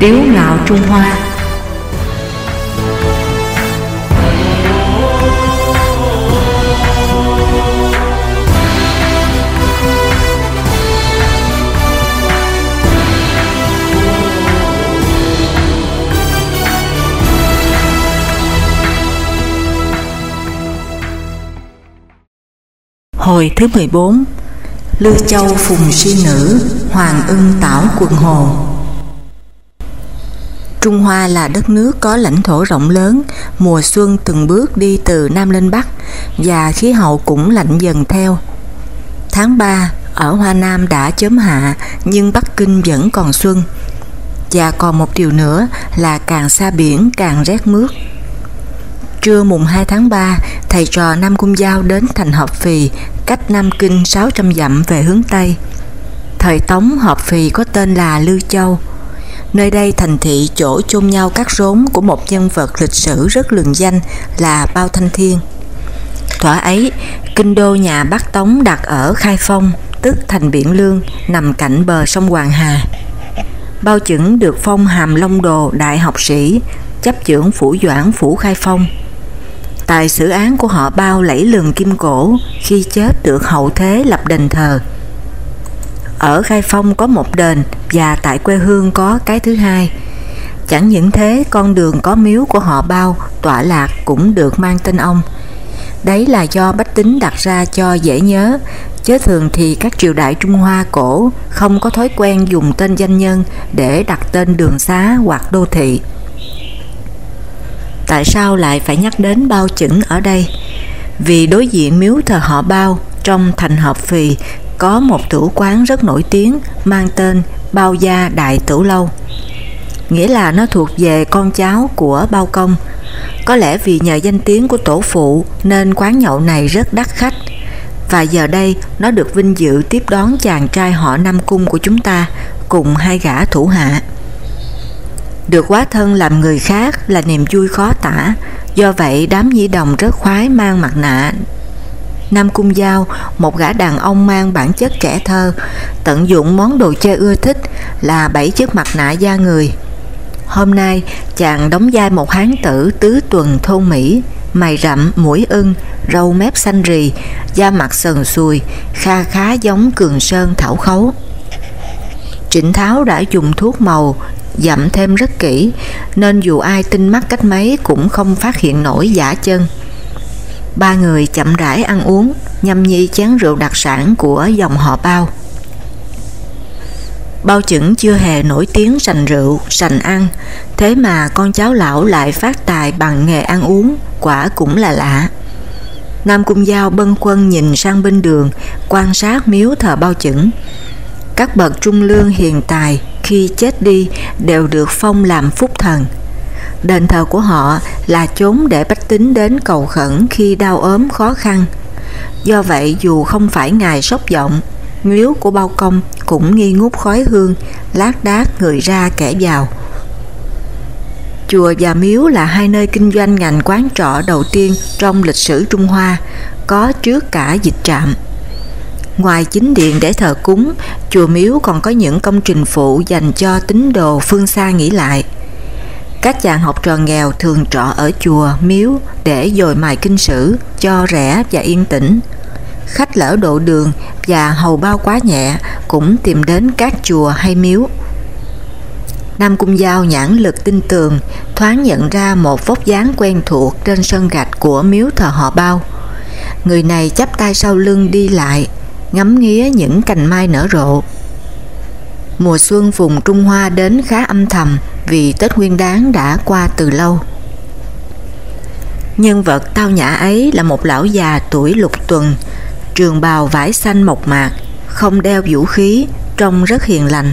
Tiếu ngạo Trung Hoa. Hồi thứ 14 lưu Châu Phùng Si Nữ, Hoàng ưng Tảo Quần Hồ. Trung Hoa là đất nước có lãnh thổ rộng lớn, mùa xuân từng bước đi từ Nam lên Bắc và khí hậu cũng lạnh dần theo. Tháng 3, ở Hoa Nam đã chớm hạ nhưng Bắc Kinh vẫn còn xuân. Và còn một điều nữa là càng xa biển càng rét mướt. Trưa mùng 2 tháng 3, thầy trò Nam Cung Giao đến thành Hợp Phì, cách Nam Kinh 600 dặm về hướng Tây. Thời Tống Hợp Phì có tên là Lưu Châu. Nơi đây thành thị chỗ chôn nhau các rốn của một nhân vật lịch sử rất lừng danh là Bao Thanh Thiên. Thỏa ấy, kinh đô nhà Bắc Tống đặt ở Khai Phong, tức thành Biển Lương, nằm cạnh bờ sông Hoàng Hà. Bao Chững được phong hàm Long Đồ đại học sĩ, chấp trưởng phủ doãn phủ Khai Phong – Tài xử án của họ bao lẫy lừng kim cổ khi chết được hậu thế lập đền thờ. Ở Khai Phong có một đền và tại quê hương có cái thứ hai. Chẳng những thế con đường có miếu của họ bao tọa lạc cũng được mang tên ông. Đấy là do bách tính đặt ra cho dễ nhớ, chứ thường thì các triều đại Trung Hoa cổ không có thói quen dùng tên danh nhân để đặt tên đường xá hoặc đô thị tại sao lại phải nhắc đến bao chữ ở đây? Vì đối diện miếu thờ họ bao trong thành hợp phì có một tửu quán rất nổi tiếng mang tên Bao Gia Đại Tửu Lâu. Nghĩa là nó thuộc về con cháu của Bao Công. Có lẽ vì nhờ danh tiếng của tổ phụ nên quán nhậu này rất đắt khách. Và giờ đây nó được vinh dự tiếp đón chàng trai họ Nam Cung của chúng ta cùng hai gã thủ hạ. Được quá thân làm người khác là niềm vui khó tả, do vậy đám nhi đồng rất khoái mang mặt nạ. Nam Cung Giao, một gã đàn ông mang bản chất trẻ thơ, tận dụng món đồ chơi ưa thích là bảy chiếc mặt nạ da người. Hôm nay, chàng đóng vai một hán tử tứ tuần thôn Mỹ, mày rậm, mũi ưng, râu mép xanh rì, da mặt sần sùi, kha khá giống cường sơn thảo khấu. Trịnh Tháo đã dùng thuốc màu dặm thêm rất kỹ, nên dù ai tinh mắt cách mấy cũng không phát hiện nổi giả chân. Ba người chậm rãi ăn uống, nhâm nhi chén rượu đặc sản của dòng họ bao. Bao chững chưa hề nổi tiếng sành rượu, sành ăn, thế mà con cháu lão lại phát tài bằng nghề ăn uống, quả cũng là lạ. Nam Cung Giao bân quân nhìn sang bên đường, quan sát miếu thờ bao chững. Các bậc trung lương hiền tài khi chết đi đều được phong làm phúc thần. Đền thờ của họ là chốn để bách tính đến cầu khẩn khi đau ốm khó khăn. Do vậy dù không phải ngài sốc giọng, miếu của bao công cũng nghi ngút khói hương, lát đác người ra kẻ vào. Chùa và miếu là hai nơi kinh doanh ngành quán trọ đầu tiên trong lịch sử Trung Hoa, có trước cả dịch trạm. Ngoài chính điện để thờ cúng, chùa miếu còn có những công trình phụ dành cho tín đồ phương xa nghỉ lại. Các chàng học trò nghèo thường trọ ở chùa, miếu để dồi mài kinh sử, cho rẻ và yên tĩnh. Khách lỡ độ đường và hầu bao quá nhẹ cũng tìm đến các chùa hay miếu. Nam Cung Giao nhãn lực tinh tường, thoáng nhận ra một vóc dáng quen thuộc trên sân gạch của miếu thờ họ bao. Người này chắp tay sau lưng đi lại, ngắm nghía những cành mai nở rộ. Mùa xuân vùng Trung Hoa đến khá âm thầm vì Tết Nguyên Đán đã qua từ lâu. Nhân vật tao nhã ấy là một lão già tuổi lục tuần, trường bào vải xanh mộc mạc, không đeo vũ khí, trông rất hiền lành.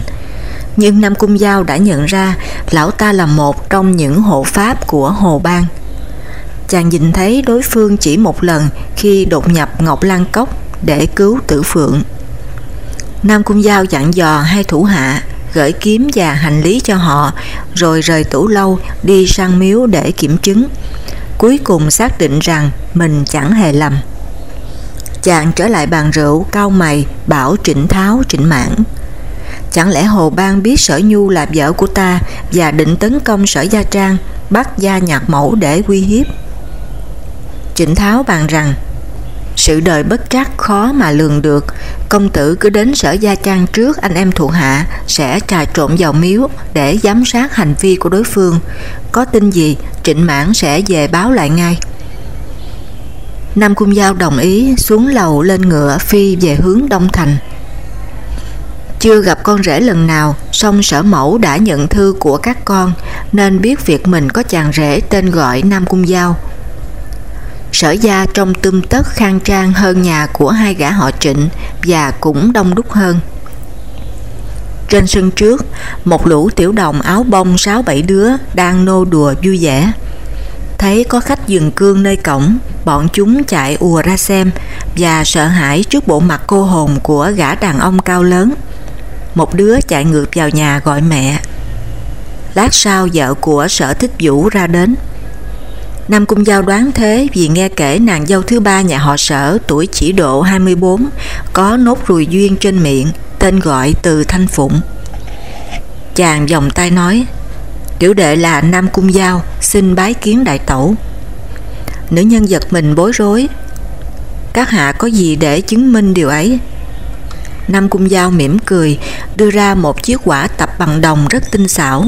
Nhưng Nam Cung Giao đã nhận ra lão ta là một trong những hộ pháp của Hồ Bang. Chàng nhìn thấy đối phương chỉ một lần khi đột nhập Ngọc Lan Cốc để cứu tử phượng. Nam Cung Giao dặn dò hai thủ hạ gửi kiếm và hành lý cho họ rồi rời tủ lâu đi sang miếu để kiểm chứng. Cuối cùng xác định rằng mình chẳng hề lầm. Chàng trở lại bàn rượu cao mày bảo trịnh tháo trịnh mãn. Chẳng lẽ Hồ Bang biết Sở Nhu là vợ của ta và định tấn công Sở Gia Trang, bắt gia nhạc mẫu để uy hiếp? Trịnh Tháo bàn rằng sự đời bất trắc khó mà lường được. Công tử cứ đến sở gia trang trước anh em thuộc hạ Sẽ trà trộn vào miếu để giám sát hành vi của đối phương. Có tin gì trịnh mãn sẽ về báo lại ngay. Nam Cung Giao đồng ý xuống lầu lên ngựa phi về hướng Đông Thành. Chưa gặp con rể lần nào, song sở mẫu đã nhận thư của các con nên biết việc mình có chàng rể tên gọi Nam Cung Giao. Sở gia trong tươm tất khang trang hơn nhà của hai gã họ trịnh và cũng đông đúc hơn. Trên sân trước, một lũ tiểu đồng áo bông sáu bảy đứa đang nô đùa vui vẻ. Thấy có khách dừng cương nơi cổng, bọn chúng chạy ùa ra xem và sợ hãi trước bộ mặt cô hồn của gã đàn ông cao lớn. Một đứa chạy ngược vào nhà gọi mẹ. Lát sau vợ của sở thích vũ ra đến. Nam Cung Giao đoán thế vì nghe kể nàng dâu thứ ba nhà họ sở tuổi chỉ độ 24 có nốt ruồi duyên trên miệng, tên gọi từ Thanh Phụng. Chàng vòng tay nói, tiểu đệ là Nam Cung Giao, xin bái kiến đại tẩu. Nữ nhân giật mình bối rối. Các hạ có gì để chứng minh điều ấy? Nam Cung Giao mỉm cười, đưa ra một chiếc quả tập bằng đồng rất tinh xảo,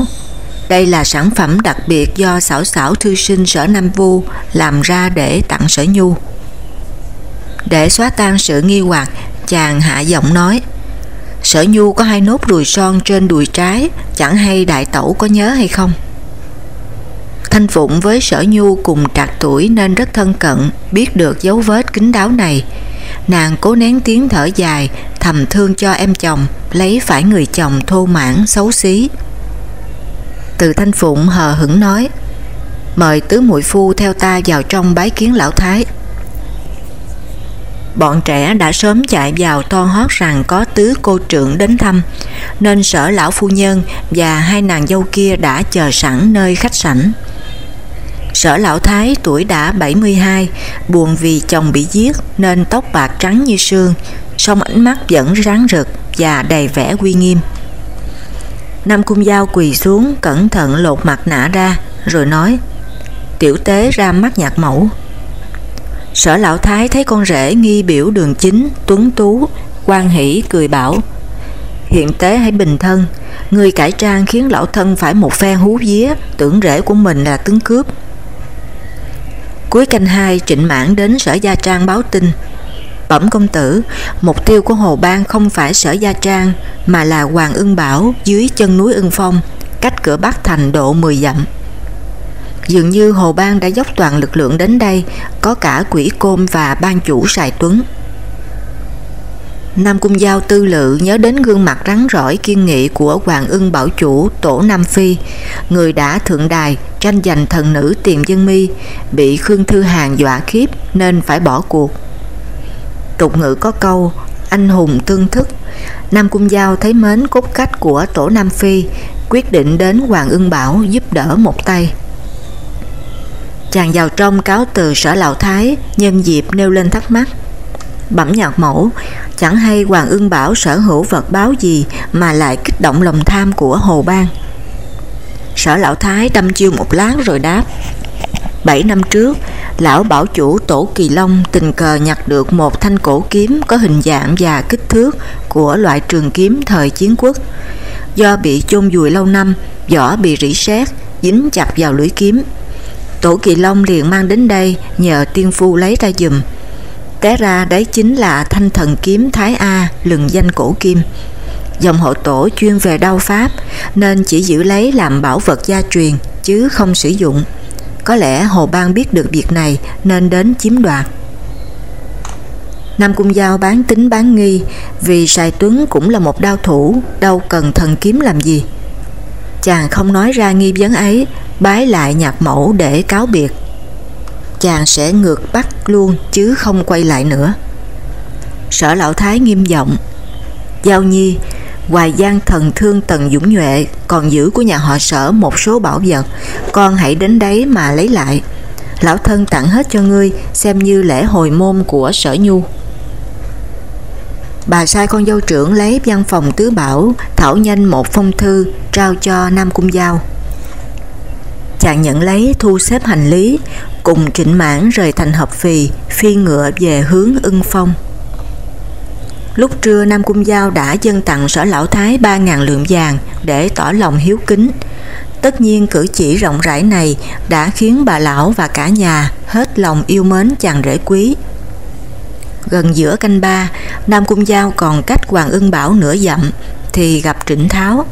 đây là sản phẩm đặc biệt do xảo xảo thư sinh sở Nam Vu làm ra để tặng sở Nhu. Để xóa tan sự nghi hoặc, chàng hạ giọng nói Sở Nhu có hai nốt ruồi son trên đùi trái, chẳng hay đại tẩu có nhớ hay không? Thanh Phụng với Sở Nhu cùng trạc tuổi nên rất thân cận, biết được dấu vết kính đáo này. Nàng cố nén tiếng thở dài, thầm thương cho em chồng, lấy phải người chồng thô mãn, xấu xí. Từ Thanh Phụng hờ hững nói, Mời tứ muội phu theo ta vào trong bái kiến lão thái. Bọn trẻ đã sớm chạy vào to hót rằng có tứ cô trưởng đến thăm, Nên sở lão phu nhân và hai nàng dâu kia đã chờ sẵn nơi khách sảnh. Sở lão thái tuổi đã 72 Buồn vì chồng bị giết nên tóc bạc trắng như sương, song ánh mắt vẫn ráng rực và đầy vẻ uy nghiêm. Nam Cung Giao quỳ xuống cẩn thận lột mặt nạ ra rồi nói Tiểu tế ra mắt nhạc mẫu Sở lão thái thấy con rể nghi biểu đường chính, tuấn tú, quan hỷ cười bảo Hiện tế hãy bình thân, người cải trang khiến lão thân phải một phen hú vía, tưởng rể của mình là tướng cướp. Cuối canh hai trịnh mãn đến sở gia trang báo tin Bẩm công tử, mục tiêu của Hồ Bang không phải sở Gia Trang mà là Hoàng Ưng Bảo dưới chân núi Ưng Phong, cách cửa Bắc thành độ 10 dặm. Dường như Hồ Bang đã dốc toàn lực lượng đến đây, có cả quỷ côn và ban chủ Sài Tuấn. Nam Cung Giao tư lự nhớ đến gương mặt rắn rỏi kiên nghị của Hoàng ưng bảo chủ Tổ Nam Phi, người đã thượng đài tranh giành thần nữ Tiền Dân Mi, bị Khương Thư Hàng dọa khiếp nên phải bỏ cuộc. Tục ngữ có câu, anh hùng tương thức. Nam Cung Giao thấy mến cốt cách của tổ Nam Phi, quyết định đến Hoàng Ưng Bảo giúp đỡ một tay. Chàng vào trong cáo từ sở lão thái, nhân dịp nêu lên thắc mắc. Bẩm nhạc mẫu, chẳng hay Hoàng Ưng Bảo sở hữu vật báo gì mà lại kích động lòng tham của Hồ Bang? Sở lão thái đâm chiêu một lát rồi đáp bảy năm trước lão bảo chủ tổ Kỳ Long tình cờ nhặt được một thanh cổ kiếm có hình dạng và kích thước của loại trường kiếm thời chiến quốc. Do bị chôn vùi lâu năm, vỏ bị rỉ sét, dính chặt vào lưỡi kiếm. Tổ Kỳ Long liền mang đến đây nhờ tiên phu lấy ra dùm. Té ra đấy chính là thanh thần kiếm Thái A lừng danh cổ kim. Dòng hộ tổ chuyên về đao pháp nên chỉ giữ lấy làm bảo vật gia truyền chứ không sử dụng. Có lẽ Hồ Bang biết được việc này nên đến chiếm đoạt. Nam Cung Giao bán tính bán nghi vì Sài Tuấn cũng là một đao thủ, đâu cần thần kiếm làm gì. Chàng không nói ra nghi vấn ấy, bái lại nhạc mẫu để cáo biệt. Chàng sẽ ngược bắt luôn chứ không quay lại nữa. Sở lão thái nghiêm giọng Giao nhi Hoài Giang thần thương Tần Dũng Nhuệ còn giữ của nhà họ sở một số bảo vật, con hãy đến đấy mà lấy lại. Lão thân tặng hết cho ngươi xem như lễ hồi môn của sở nhu. Bà sai con dâu trưởng lấy văn phòng tứ bảo, thảo nhanh một phong thư, trao cho Nam Cung Giao. Chàng nhận lấy thu xếp hành lý, cùng trịnh mãn rời thành hợp phì, phi ngựa về hướng ưng phong. Lúc trưa Nam Cung Giao đã dâng tặng sở lão thái 3.000 lượng vàng để tỏ lòng hiếu kính. Tất nhiên cử chỉ rộng rãi này đã khiến bà lão và cả nhà hết lòng yêu mến chàng rể quý. Gần giữa canh ba, Nam Cung Giao còn cách Hoàng Ưng Bảo nửa dặm thì gặp Trịnh Tháo.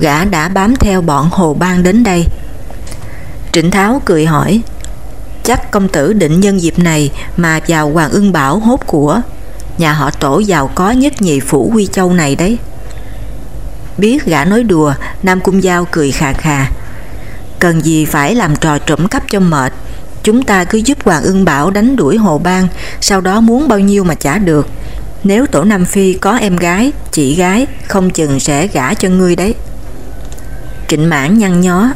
Gã đã bám theo bọn Hồ Ban đến đây. Trịnh Tháo cười hỏi, chắc công tử định nhân dịp này mà vào Hoàng Ưng Bảo hốt của. Nhà họ tổ giàu có nhất nhì phủ Huy Châu này đấy. Biết gã nói đùa, Nam Cung Giao cười khà khà. Cần gì phải làm trò trộm cắp cho mệt, Chúng ta cứ giúp Hoàng Ưng Bảo đánh đuổi Hồ Bang, sau đó muốn bao nhiêu mà trả được. Nếu tổ Nam Phi có em gái, chị gái, không chừng sẽ gả cho ngươi đấy. Trịnh mãn nhăn nhó.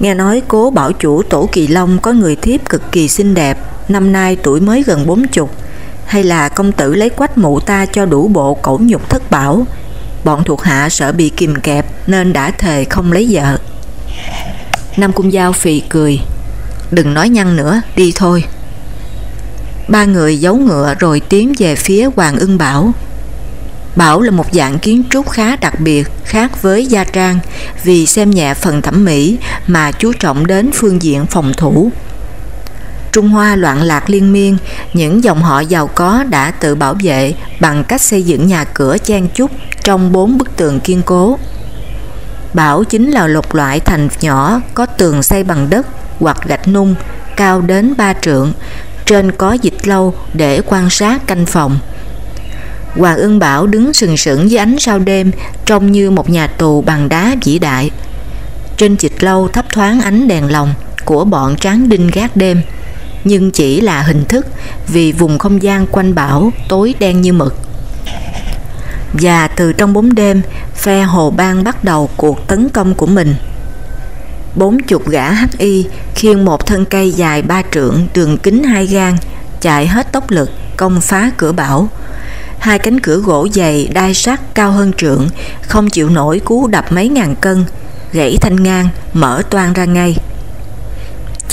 Nghe nói cố bảo chủ tổ Kỳ Long có người thiếp cực kỳ xinh đẹp, năm nay tuổi mới gần bốn chục. Hay là công tử lấy quách mụ ta cho đủ bộ cổ nhục thất bảo. Bọn thuộc hạ sợ bị kìm kẹp nên đã thề không lấy vợ. Nam Cung Giao phì cười Đừng nói nhăn nữa, đi thôi. Ba người giấu ngựa rồi tiến về phía Hoàng Ưng Bảo. Bảo là một dạng kiến trúc khá đặc biệt, khác với Gia Trang vì xem nhẹ phần thẩm mỹ mà chú trọng đến phương diện phòng thủ. Trung Hoa loạn lạc liên miên, những dòng họ giàu có đã tự bảo vệ bằng cách xây dựng nhà cửa chen chúc trong bốn bức tường kiên cố. Bảo chính là lục loại thành nhỏ có tường xây bằng đất hoặc gạch nung cao đến ba trượng, trên có dịch lâu để quan sát canh phòng. Hoàng Ưng Bảo đứng sừng sững dưới ánh sao đêm trông như một nhà tù bằng đá vĩ đại. Trên dịch lâu thấp thoáng ánh đèn lồng của bọn tráng đinh gác đêm, nhưng chỉ là hình thức vì vùng không gian quanh bảo tối đen như mực. Và từ trong bóng đêm, phe Hồ Bang bắt đầu cuộc tấn công của mình. Bốn chục gã hi khiêng một thân cây dài ba trượng đường kính hai gang chạy hết tốc lực công phá cửa bảo. Hai cánh cửa gỗ dày đai sắt cao hơn trượng không chịu nổi cú đập mấy ngàn cân gãy thanh ngang mở toan ra ngay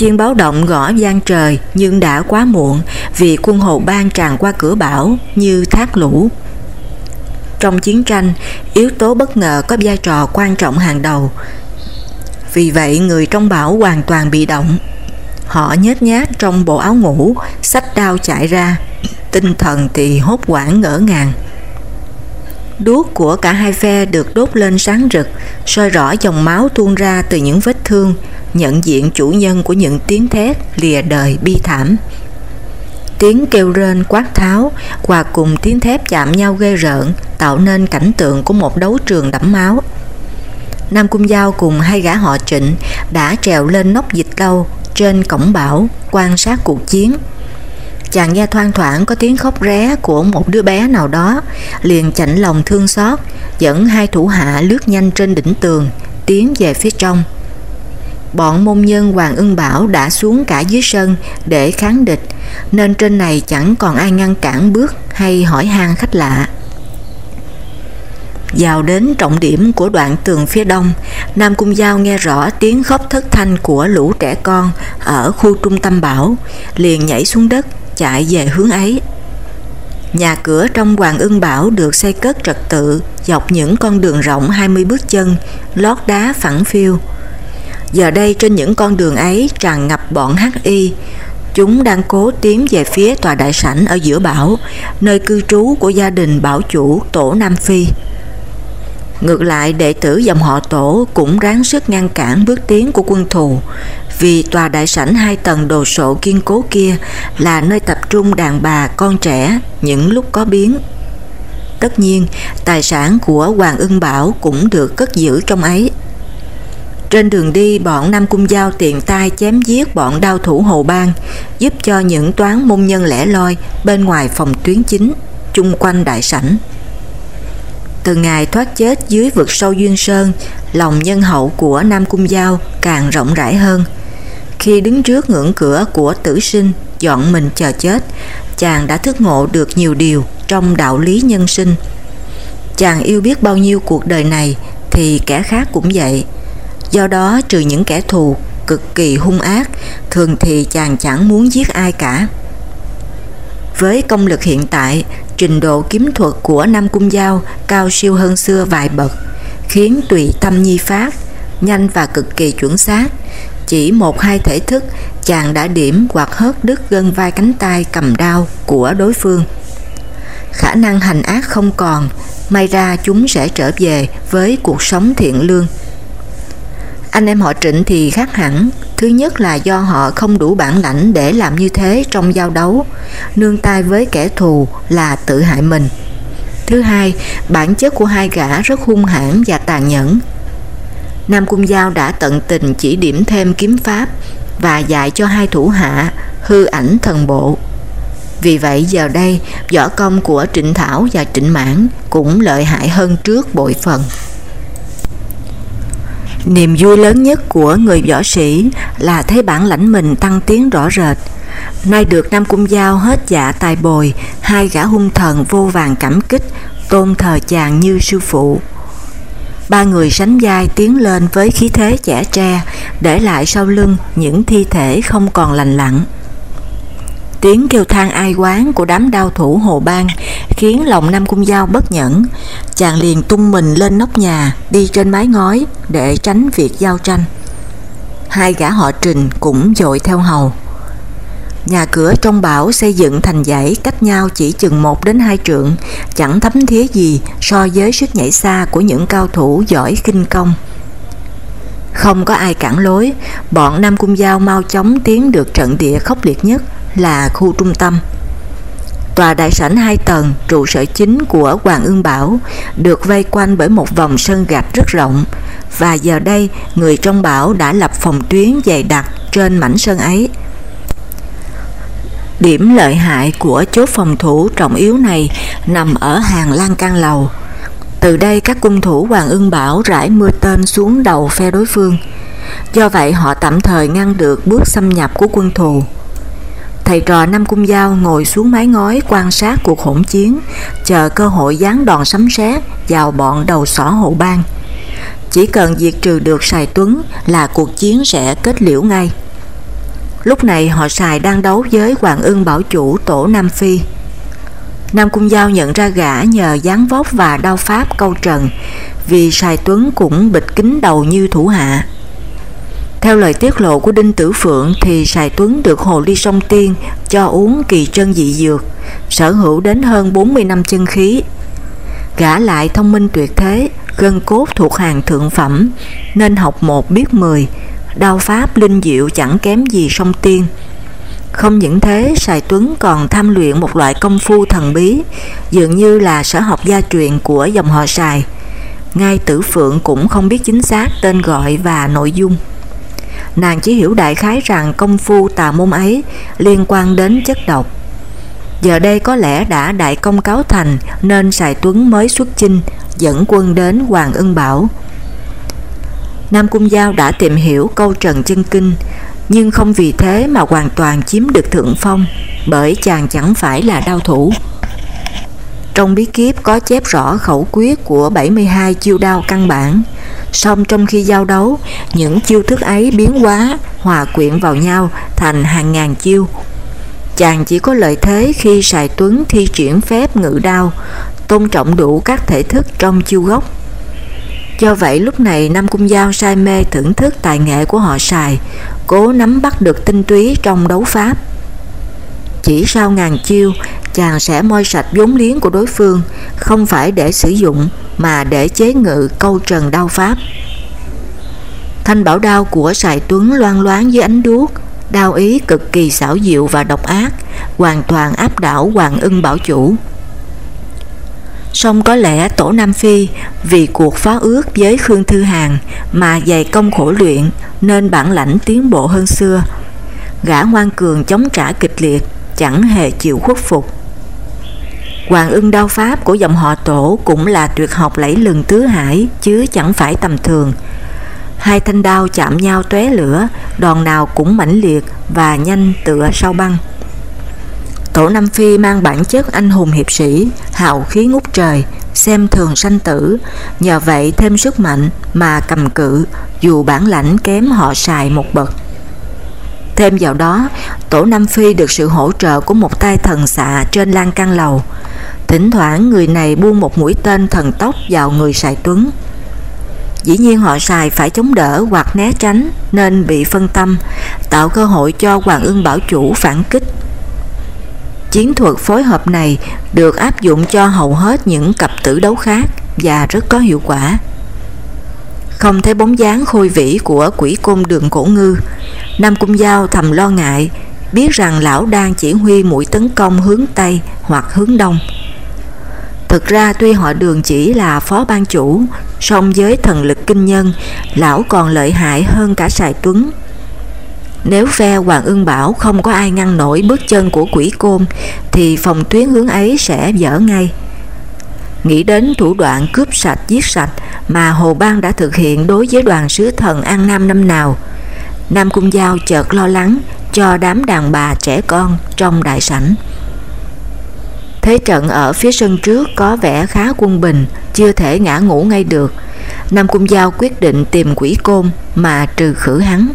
chiên báo động gõ gian trời nhưng đã quá muộn vì quân hộ ban tràn qua cửa bảo như thác lũ trong chiến tranh yếu tố bất ngờ có vai trò quan trọng hàng đầu vì vậy người trong bảo hoàn toàn bị động. Họ nhếch nhát trong bộ áo ngủ, sách đao chạy ra, tinh thần thì hốt hoảng ngỡ ngàng. Đuốc của cả hai phe được đốt lên sáng rực, soi rõ dòng máu tuôn ra từ những vết thương, nhận diện chủ nhân của những tiếng thét lìa đời bi thảm. Tiếng kêu rên quát tháo hòa cùng tiếng thép chạm nhau ghê rợn tạo nên cảnh tượng của một đấu trường đẫm máu. Nam Cung Giao cùng hai gã họ trịnh đã trèo lên nóc dịch lâu trên cổng bảo quan sát cuộc chiến. Chàng nghe thoang thoảng có tiếng khóc ré của một đứa bé nào đó, liền chạnh lòng thương xót, dẫn hai thủ hạ lướt nhanh trên đỉnh tường, tiến về phía trong. Bọn môn nhân Hoàng Ưng Bảo đã xuống cả dưới sân để kháng địch, nên trên này chẳng còn ai ngăn cản bước hay hỏi han khách lạ. Vào đến trọng điểm của đoạn tường phía đông, Nam Cung Giao nghe rõ tiếng khóc thất thanh của lũ trẻ con ở khu trung tâm bảo, liền nhảy xuống đất, chạy về hướng ấy. Nhà cửa trong Hoàng Ưng Bảo được xây cất trật tự dọc những con đường rộng 20 bước chân, lót đá phẳng phiêu. Giờ đây trên những con đường ấy tràn ngập bọn HI, chúng đang cố tiến về phía tòa đại sảnh ở giữa bảo, nơi cư trú của gia đình bảo chủ Tổ Nam Phi. Ngược lại đệ tử dòng họ tổ cũng ráng sức ngăn cản bước tiến của quân thù vì tòa đại sảnh hai tầng đồ sộ kiên cố kia là nơi tập trung đàn bà con trẻ những lúc có biến. Tất nhiên, tài sản của Hoàng Ưng Bảo cũng được cất giữ trong ấy. Trên đường đi, bọn Nam Cung Giao tiện tay chém giết bọn đao thủ Hồ Bang, giúp cho những toán môn nhân lẻ loi bên ngoài phòng tuyến chính, chung quanh đại sảnh. Từ ngày thoát chết dưới vực sâu Duyên Sơn, lòng nhân hậu của Nam Cung Giao càng rộng rãi hơn. Khi đứng trước ngưỡng cửa của tử sinh, dọn mình chờ chết, chàng đã thức ngộ được nhiều điều trong đạo lý nhân sinh. Chàng yêu biết bao nhiêu cuộc đời này thì kẻ khác cũng vậy. Do đó trừ những kẻ thù cực kỳ hung ác, thường thì chàng chẳng muốn giết ai cả. Với công lực hiện tại, trình độ kiếm thuật của Nam Cung Giao cao siêu hơn xưa vài bậc, khiến tùy tâm nhi phát, nhanh và cực kỳ chuẩn xác. Chỉ một hai thể thức, chàng đã điểm hoặc hớt đứt gân vai cánh tay cầm đao của đối phương. Khả năng hành ác không còn, may ra chúng sẽ trở về với cuộc sống thiện lương. Anh em họ Trịnh thì khác hẳn, thứ nhất là do họ không đủ bản lãnh để làm như thế trong giao đấu, nương tay với kẻ thù là tự hại mình. Thứ hai, bản chất của hai gã rất hung hãn và tàn nhẫn. Nam Cung Giao đã tận tình chỉ điểm thêm kiếm pháp và dạy cho hai thủ hạ hư ảnh thần bộ. Vì vậy giờ đây, võ công của Trịnh Thảo và Trịnh Mãn cũng lợi hại hơn trước bội phần. Niềm vui lớn nhất của người võ sĩ là thấy bản lãnh mình tăng tiến rõ rệt. Nay được Nam Cung Giao hết dạ tài bồi, hai gã hung thần vô vàng cảm kích, tôn thờ chàng như sư phụ. Ba người sánh vai tiến lên với khí thế trẻ tre, để lại sau lưng những thi thể không còn lành lặn. Tiếng kêu than ai quán của đám đao thủ Hồ Bang khiến lòng Nam Cung Giao bất nhẫn. Chàng liền tung mình lên nóc nhà, đi trên mái ngói để tránh việc giao tranh. Hai gã họ Trình cũng dội theo hầu. Nhà cửa trong bảo xây dựng thành dãy cách nhau chỉ chừng 1 đến 2 trượng, chẳng thấm thía gì so với sức nhảy xa của những cao thủ giỏi kinh công. Không có ai cản lối, bọn Nam Cung Giao mau chóng tiến được trận địa khốc liệt nhất là khu trung tâm. Tòa đại sảnh hai tầng, trụ sở chính của Hoàng Ương Bảo, được vây quanh bởi một vòng sân gạch rất rộng, và giờ đây người trong bảo đã lập phòng tuyến dày đặc trên mảnh sân ấy. Điểm lợi hại của chốt phòng thủ trọng yếu này nằm ở hàng lan can lầu. Từ đây các cung thủ Hoàng Ưng Bảo rải mưa tên xuống đầu phe đối phương. Do vậy họ tạm thời ngăn được bước xâm nhập của quân thù. Thầy trò Nam Cung Giao ngồi xuống mái ngói quan sát cuộc hỗn chiến, chờ cơ hội giáng đòn sấm sét vào bọn đầu sỏ hộ bang. Chỉ cần diệt trừ được Sài Tuấn là cuộc chiến sẽ kết liễu ngay. Lúc này họ Sài đang đấu với Hoàng Ưng Bảo Chủ tổ Nam Phi. Nam Cung Giao nhận ra gã nhờ dáng vóc và đao pháp câu trần, vì Sài Tuấn cũng bịch kính đầu như thủ hạ. Theo lời tiết lộ của Đinh Tử Phượng thì Sài Tuấn được Hồ Ly Sông Tiên cho uống kỳ chân dị dược, sở hữu đến hơn 40 năm chân khí. Gã lại thông minh tuyệt thế, gân cốt thuộc hàng thượng phẩm, nên học một biết mười, đao pháp linh diệu chẳng kém gì sông tiên. Không những thế, Sài Tuấn còn tham luyện một loại công phu thần bí, dường như là sở học gia truyền của dòng họ Sài. Ngay Tử Phượng cũng không biết chính xác tên gọi và nội dung. Nàng chỉ hiểu đại khái rằng công phu tà môn ấy liên quan đến chất độc. Giờ đây có lẽ đã đại công cáo thành nên Sài Tuấn mới xuất chinh, dẫn quân đến Hoàng Ưng Bảo. Nam Cung Giao đã tìm hiểu câu trần chân kinh, nhưng không vì thế mà hoàn toàn chiếm được thượng phong, bởi chàng chẳng phải là đao thủ. Trong bí kíp có chép rõ khẩu quyết của 72 chiêu đao căn bản, song trong khi giao đấu, những chiêu thức ấy biến hóa, hòa quyện vào nhau thành hàng ngàn chiêu. Chàng chỉ có lợi thế khi Sài Tuấn thi triển phép ngự đao, tôn trọng đủ các thể thức trong chiêu gốc. Do vậy lúc này Nam Cung Giao say mê thưởng thức tài nghệ của họ Sài, cố nắm bắt được tinh túy trong đấu pháp. Chỉ sau ngàn chiêu, chàng sẽ moi sạch vốn liếng của đối phương, không phải để sử dụng mà để chế ngự câu trần đao pháp. Thanh bảo đao của Sài Tuấn loan loáng dưới ánh đuốc, đao ý cực kỳ xảo diệu và độc ác, hoàn toàn áp đảo Hoàng ưng bảo chủ. Song có lẽ tổ Nam Phi vì cuộc phá ước với Khương Thư Hàn mà dày công khổ luyện nên bản lãnh tiến bộ hơn xưa. Gã ngoan cường chống trả kịch liệt, chẳng hề chịu khuất phục. Hoàng ưng đao pháp của dòng họ tổ cũng là tuyệt học lẫy lừng tứ hải chứ chẳng phải tầm thường. Hai thanh đao chạm nhau tóe lửa, đòn nào cũng mãnh liệt và nhanh tựa sau băng. Tổ Nam Phi mang bản chất anh hùng hiệp sĩ, hào khí ngút trời, xem thường sanh tử, nhờ vậy thêm sức mạnh mà cầm cự dù bản lãnh kém họ xài một bậc. Thêm vào đó, tổ Nam Phi được sự hỗ trợ của một tay thần xạ trên lan can lầu. Thỉnh thoảng người này buông một mũi tên thần tốc vào người Sài Tuấn. Dĩ nhiên họ xài phải chống đỡ hoặc né tránh nên bị phân tâm, tạo cơ hội cho Hoàng ưng bảo chủ phản kích. Chiến thuật phối hợp này được áp dụng cho hầu hết những cặp tử đấu khác và rất có hiệu quả. Không thấy bóng dáng khôi vĩ của quỷ côn đường cổ ngư, Nam Cung Giao thầm lo ngại, biết rằng lão đang chỉ huy mũi tấn công hướng Tây hoặc hướng Đông. Thực ra tuy họ đường chỉ là phó ban chủ, song với thần lực kinh nhân, lão còn lợi hại hơn cả Sài Tuấn. Nếu phe Hoàng Ưng Bảo không có ai ngăn nổi bước chân của quỷ côn, thì phòng tuyến hướng ấy sẽ dở ngay. Nghĩ đến thủ đoạn cướp sạch giết sạch mà Hồ Bang đã thực hiện đối với đoàn sứ thần An Nam năm nào, Nam Cung Giao chợt lo lắng cho đám đàn bà trẻ con trong đại sảnh. Thế trận ở phía sân trước có vẻ khá quân bình, chưa thể ngã ngủ ngay được. Nam Cung Giao quyết định tìm quỷ côn mà trừ khử hắn.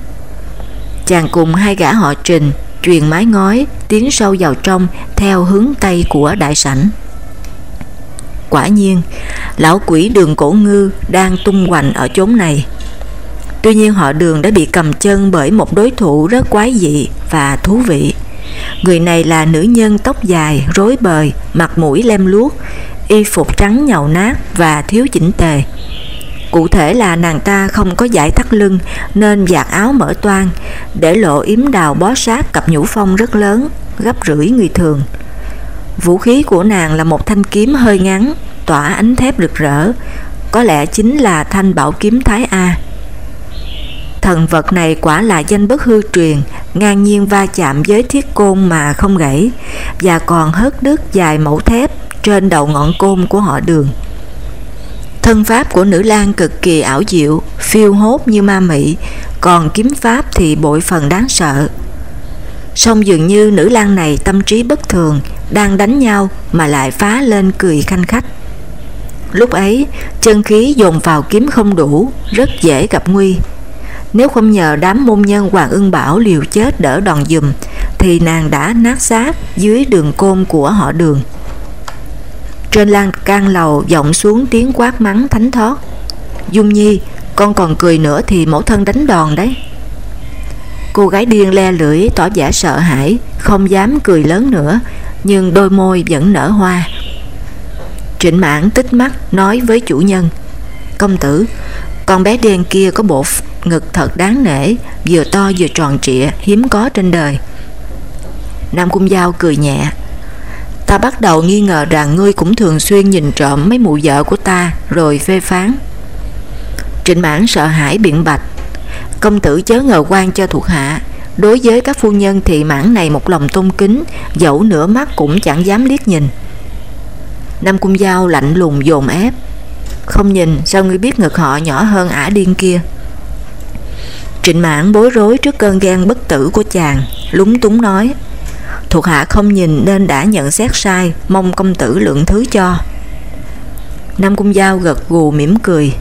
Chàng cùng hai gã họ trình truyền mái ngói tiến sâu vào trong theo hướng tây của đại sảnh. Quả nhiên, lão quỷ đường cổ ngư đang tung hoành ở chốn này. Tuy nhiên họ đường đã bị cầm chân bởi một đối thủ rất quái dị và thú vị. Người này là nữ nhân tóc dài, rối bời, mặt mũi lem luốc, y phục trắng nhàu nát và thiếu chỉnh tề. Cụ thể là nàng ta không có giải thắt lưng nên giặt áo mở toan, để lộ yếm đào bó sát cặp nhũ phong rất lớn, gấp rưỡi người thường. Vũ khí của nàng là một thanh kiếm hơi ngắn, tỏa ánh thép rực rỡ, có lẽ chính là thanh bảo kiếm Thái A. Thần vật này quả là danh bất hư truyền, ngang nhiên va chạm với thiết côn mà không gãy, và còn hớt đứt dài mẫu thép trên đầu ngọn côn của họ đường. Thân pháp của nữ lang cực kỳ ảo diệu, phiêu hốt như ma mị, còn kiếm pháp thì bội phần đáng sợ. Song dường như nữ lang này tâm trí bất thường, đang đánh nhau mà lại phá lên cười khanh khách. Lúc ấy, chân khí dồn vào kiếm không đủ, rất dễ gặp nguy. Nếu không nhờ đám môn nhân Hoàng ưng bảo liều chết đỡ đòn dùm, thì nàng đã nát xác dưới đường côn của họ đường. Trên lan can lầu vọng xuống tiếng quát mắng thánh thót. Dung Nhi, con còn cười nữa thì mẫu thân đánh đòn đấy. Cô gái điên le lưỡi tỏ vẻ sợ hãi, không dám cười lớn nữa, nhưng đôi môi vẫn nở hoa. Trịnh mãn tích mắt nói với chủ nhân, Công tử, con bé đen kia có bộ ngực thật đáng nể, vừa to vừa tròn trịa, hiếm có trên đời. Nam Cung Giao cười nhẹ, Ta bắt đầu nghi ngờ rằng ngươi cũng thường xuyên nhìn trộm mấy mụ vợ của ta rồi phê phán. Trịnh mãn sợ hãi biện bạch. Công tử chớ ngờ quan cho thuộc hạ. Đối với các phu nhân thì mãn này một lòng tôn kính, dẫu nửa mắt cũng chẳng dám liếc nhìn. Nam Cung Giao lạnh lùng dồn ép. Không nhìn sao ngươi biết ngực họ nhỏ hơn ả điên kia. Trịnh mãn bối rối trước cơn ghen bất tử của chàng, lúng túng nói. Thuộc hạ không nhìn nên đã nhận xét sai, mong công tử lượng thứ cho. Nam Cung Giao gật gù mỉm cười.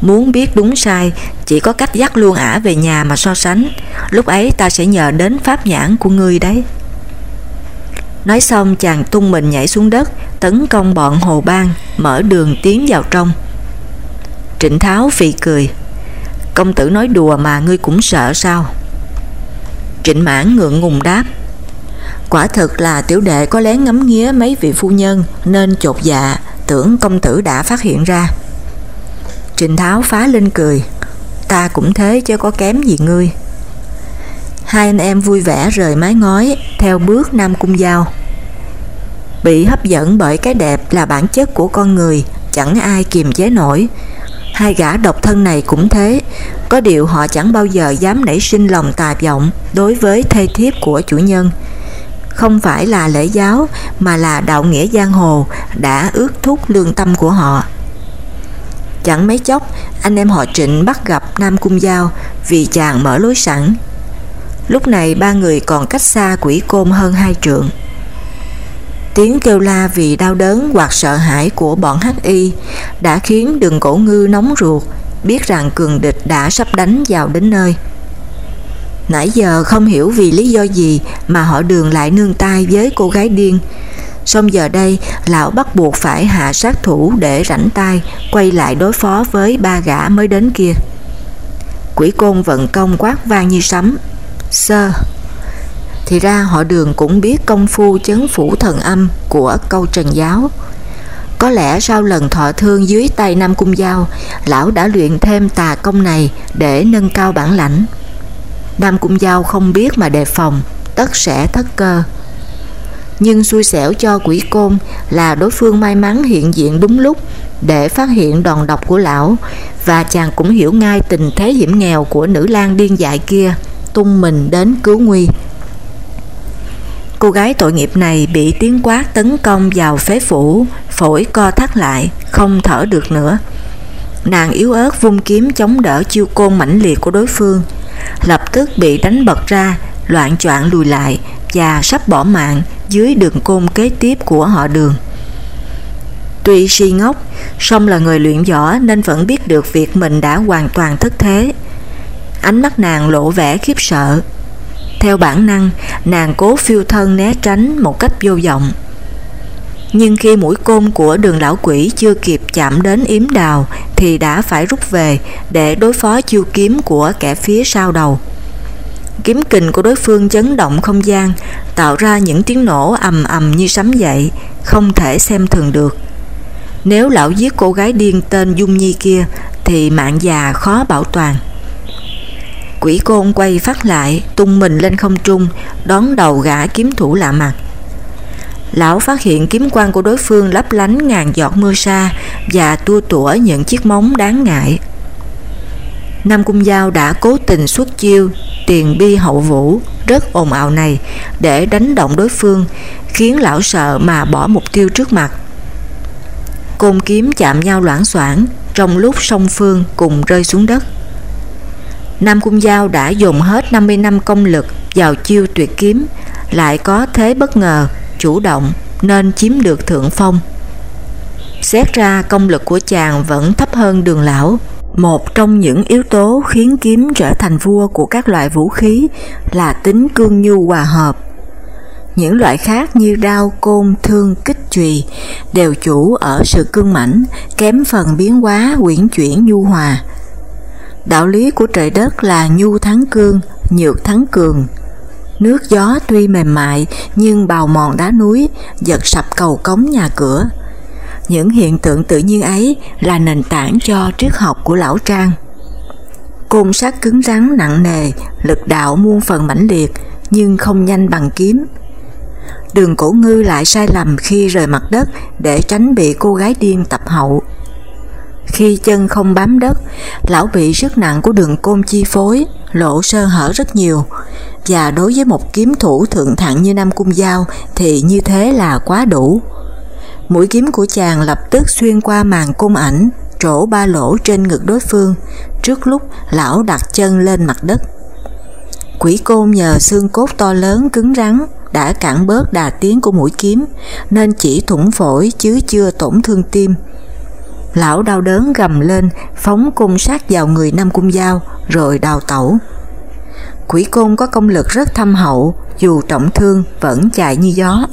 Muốn biết đúng sai, chỉ có cách dắt luôn ả về nhà mà so sánh, lúc ấy ta sẽ nhờ đến pháp nhãn của ngươi đấy. Nói xong chàng tung mình nhảy xuống đất, tấn công bọn hồ bang, mở đường tiến vào trong. Trịnh Tháo phì cười. Công tử nói đùa mà ngươi cũng sợ sao? Trịnh mãn ngượng ngùng đáp. Quả thực là tiểu đệ có lén ngắm nghía mấy vị phu nhân nên chột dạ, tưởng công tử đã phát hiện ra. Trình Tháo phá lên cười, ta cũng thế chứ có kém gì ngươi. Hai anh em vui vẻ rời mái ngói theo bước Nam Cung Giao. Bị hấp dẫn bởi cái đẹp là bản chất của con người, chẳng ai kiềm chế nổi. Hai gã độc thân này cũng thế, có điều họ chẳng bao giờ dám nảy sinh lòng tà vọng đối với thê thiếp của chủ nhân, không phải là lễ giáo mà là đạo nghĩa giang hồ đã ước thúc lương tâm của họ. Chẳng mấy chốc, anh em họ Trịnh bắt gặp Nam Cung Giao vì chàng mở lối sẵn. Lúc này ba người còn cách xa quỷ côn hơn hai trượng. Tiếng kêu la vì đau đớn hoặc sợ hãi của bọn hắc y đã khiến đường cổ ngư nóng ruột, biết rằng cường địch đã sắp đánh vào đến nơi. Nãy giờ không hiểu vì lý do gì mà họ đường lại nương tay với cô gái điên. Xong giờ đây, lão bắt buộc phải hạ sát thủ để rảnh tay, quay lại đối phó với ba gã mới đến kia. Quỷ côn vận công quát vang như sấm. Sơ! Thì ra họ đường cũng biết công phu chấn phủ thần âm của câu trần giáo. Có lẽ sau lần thọ thương dưới tay Nam Cung Giao, lão đã luyện thêm tà công này để nâng cao bản lãnh. Nam Cung Giao không biết mà đề phòng, tất sẽ thất cơ. Nhưng xui xẻo cho quỷ côn là đối phương may mắn hiện diện đúng lúc để phát hiện đòn độc của lão và chàng cũng hiểu ngay tình thế hiểm nghèo của nữ lang điên dại kia tung mình đến cứu nguy. Cô gái tội nghiệp này bị tiếng quát tấn công vào phế phủ, phổi co thắt lại, không thở được nữa. Nàng yếu ớt vung kiếm chống đỡ chiêu côn mãnh liệt của đối phương, lập tức bị đánh bật ra, loạn choạng lùi lại và sắp bỏ mạng dưới đường côn kế tiếp của họ đường. Tuy si ngốc, song là người luyện võ nên vẫn biết được việc mình đã hoàn toàn thất thế. Ánh mắt nàng lộ vẻ khiếp sợ. Theo bản năng, nàng cố phiêu thân né tránh một cách vô vọng. Nhưng khi mũi côn của đường lão quỷ chưa kịp chạm đến yếm đào thì đã phải rút về để đối phó chiêu kiếm của kẻ phía sau đầu. Kiếm kình của đối phương chấn động không gian, tạo ra những tiếng nổ ầm ầm như sấm dậy, không thể xem thường được. Nếu lão giết cô gái điên tên Dung Nhi kia thì mạng già khó bảo toàn. Quỷ côn quay phát lại, tung mình lên không trung, đón đầu gã kiếm thủ lạ mặt. Lão phát hiện kiếm quan của đối phương lấp lánh ngàn giọt mưa sa và tua tủa những chiếc móng đáng ngại. Nam Cung Giao đã cố tình xuất chiêu tiền bi hậu vũ rất ồn ào này để đánh động đối phương, khiến lão sợ mà bỏ mục tiêu trước mặt. Côn kiếm chạm nhau loãng xoảng trong lúc song phương cùng rơi xuống đất. Nam Cung Giao đã dùng hết 50 năm công lực vào chiêu tuyệt kiếm, lại có thế bất ngờ, chủ động nên chiếm được thượng phong. Xét ra công lực của chàng vẫn thấp hơn đường lão. Một trong những yếu tố khiến kiếm trở thành vua của các loại vũ khí là tính cương nhu hòa hợp. Những loại khác như đao, côn, thương, kích chùy đều chủ ở sự cương mãnh, kém phần biến hóa, quyển chuyển nhu hòa. Đạo lý của trời đất là nhu thắng cương, nhược thắng cường. Nước gió tuy mềm mại nhưng bào mòn đá núi, giật sập cầu cống nhà cửa. Những hiện tượng tự nhiên ấy là nền tảng cho triết học của Lão Trang. Côn sắt cứng rắn nặng nề, lực đạo muôn phần mãnh liệt nhưng không nhanh bằng kiếm. Đường cổ ngư lại sai lầm khi rời mặt đất để tránh bị cô gái điên tập hậu. Khi chân không bám đất, lão bị sức nặng của đường côn chi phối, lộ sơ hở rất nhiều, và đối với một kiếm thủ thượng thặng như Nam Cung Giao thì như thế là quá đủ. Mũi kiếm của chàng lập tức xuyên qua màn cung ảnh, trổ ba lỗ trên ngực đối phương, trước lúc lão đặt chân lên mặt đất. Quỷ côn nhờ xương cốt to lớn cứng rắn đã cản bớt đà tiến của mũi kiếm, nên chỉ thủng phổi chứ chưa tổn thương tim. Lão đau đớn gầm lên, phóng cung sát vào người Nam Cung Giao, rồi đào tẩu. Quỷ côn có công lực rất thâm hậu, dù trọng thương vẫn chạy như gió.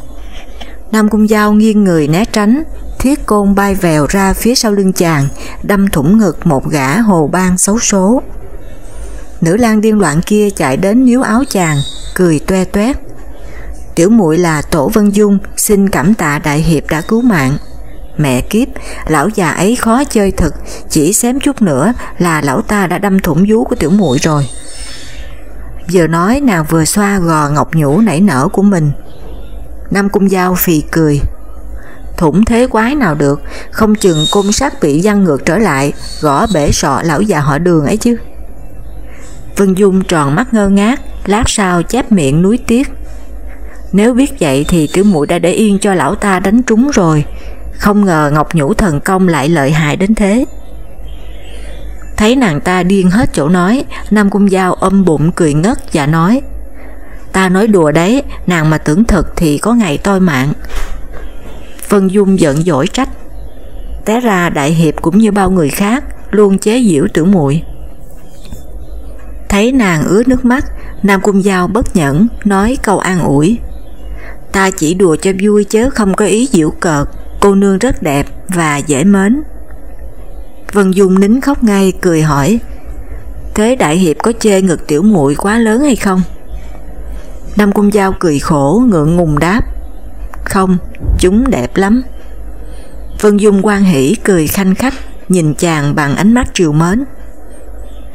Nam Cung Giao nghiêng người né tránh, thiết côn bay vèo ra phía sau lưng chàng, đâm thủng ngực một gã hồ ban xấu số. Nữ lang điên loạn kia chạy đến níu áo chàng, cười toe toét. Tiểu muội là Tổ Vân Dung, xin cảm tạ đại hiệp đã cứu mạng. Mẹ kiếp, lão già ấy khó chơi thật, chỉ xém chút nữa là lão ta đã đâm thủng vú của tiểu muội rồi. Giờ nói nàng vừa xoa gò ngọc nhũ nảy nở của mình. Nam Cung Giao phì cười. Thủng thế quái nào được, không chừng côn sát bị văng ngược trở lại, gõ bể sọ lão già họ đường ấy chứ. Vân Dung tròn mắt ngơ ngác, lát sau chép miệng núi tiếc. Nếu biết vậy thì tiểu muội đã để yên cho lão ta đánh trúng rồi, không ngờ Ngọc Nhũ thần công lại lợi hại đến thế. Thấy nàng ta điên hết chỗ nói, Nam Cung Giao ôm bụng cười ngất và nói Ta nói đùa đấy, nàng mà tưởng thật thì có ngày toi mạng. Vân Dung giận dỗi trách. Té ra Đại Hiệp cũng như bao người khác, luôn chế giễu tử muội. Thấy nàng ướt nước mắt, Nam Cung Giao bất nhẫn, nói câu an ủi. Ta chỉ đùa cho vui chứ không có ý giễu cợt, cô nương rất đẹp và dễ mến. Vân Dung nín khóc ngay, cười hỏi, Thế Đại Hiệp có chê ngực tiểu muội quá lớn hay không? Nam Cung Giao cười khổ, ngượng ngùng đáp, Không, chúng đẹp lắm. Vân Dung quan hỷ cười khanh khách, nhìn chàng bằng ánh mắt triều mến.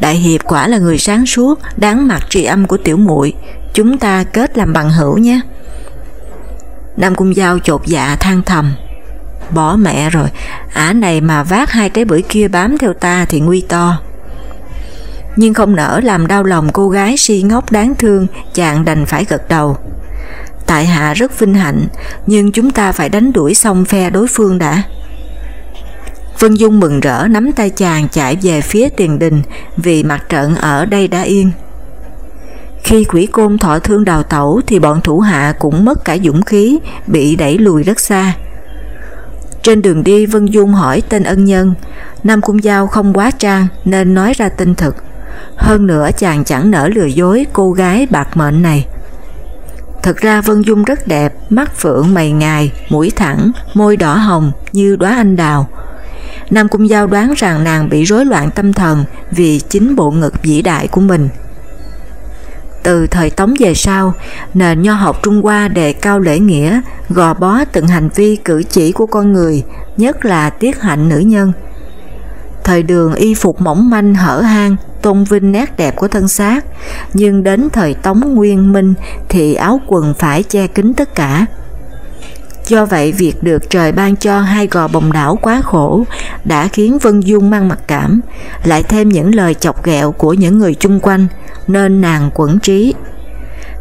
Đại Hiệp quả là người sáng suốt, đáng mặt tri âm của tiểu muội chúng ta kết làm bằng hữu nhé. Nam Cung Giao chột dạ than thầm, bỏ mẹ rồi, ả này mà vác hai cái bưởi kia bám theo ta thì nguy to. Nhưng không nỡ làm đau lòng cô gái si ngốc đáng thương, chàng đành phải gật đầu. Tại hạ rất vinh hạnh, nhưng chúng ta phải đánh đuổi xong phe đối phương đã. Vân Dung mừng rỡ nắm tay chàng chạy về phía tiền đình vì mặt trận ở đây đã yên. Khi quỷ côn thọ thương đào tẩu thì bọn thủ hạ cũng mất cả dũng khí, bị đẩy lùi rất xa. Trên đường đi Vân Dung hỏi tên ân nhân, Nam Cung Giao không quá trang nên nói ra tin thực. Hơn nữa chàng chẳng nỡ lừa dối cô gái bạc mệnh này. Thật ra Vân Dung rất đẹp, mắt phượng mày ngài, mũi thẳng, môi đỏ hồng như đóa anh đào, Nam Cung Giao đoán rằng nàng bị rối loạn tâm thần vì chính bộ ngực vĩ đại của mình. Từ thời Tống về sau, nền nho học Trung Hoa đề cao lễ nghĩa, gò bó từng hành vi cử chỉ của con người, nhất là tiết hạnh nữ nhân. Thời đường y phục mỏng manh hở hang, tôn vinh nét đẹp của thân xác, nhưng đến thời Tống Nguyên Minh thì áo quần phải che kín tất cả. Do vậy việc được trời ban cho hai gò bồng đảo quá khổ đã khiến Vân Dung mang mặc cảm, lại thêm những lời chọc ghẹo của những người chung quanh nên nàng quẩn trí.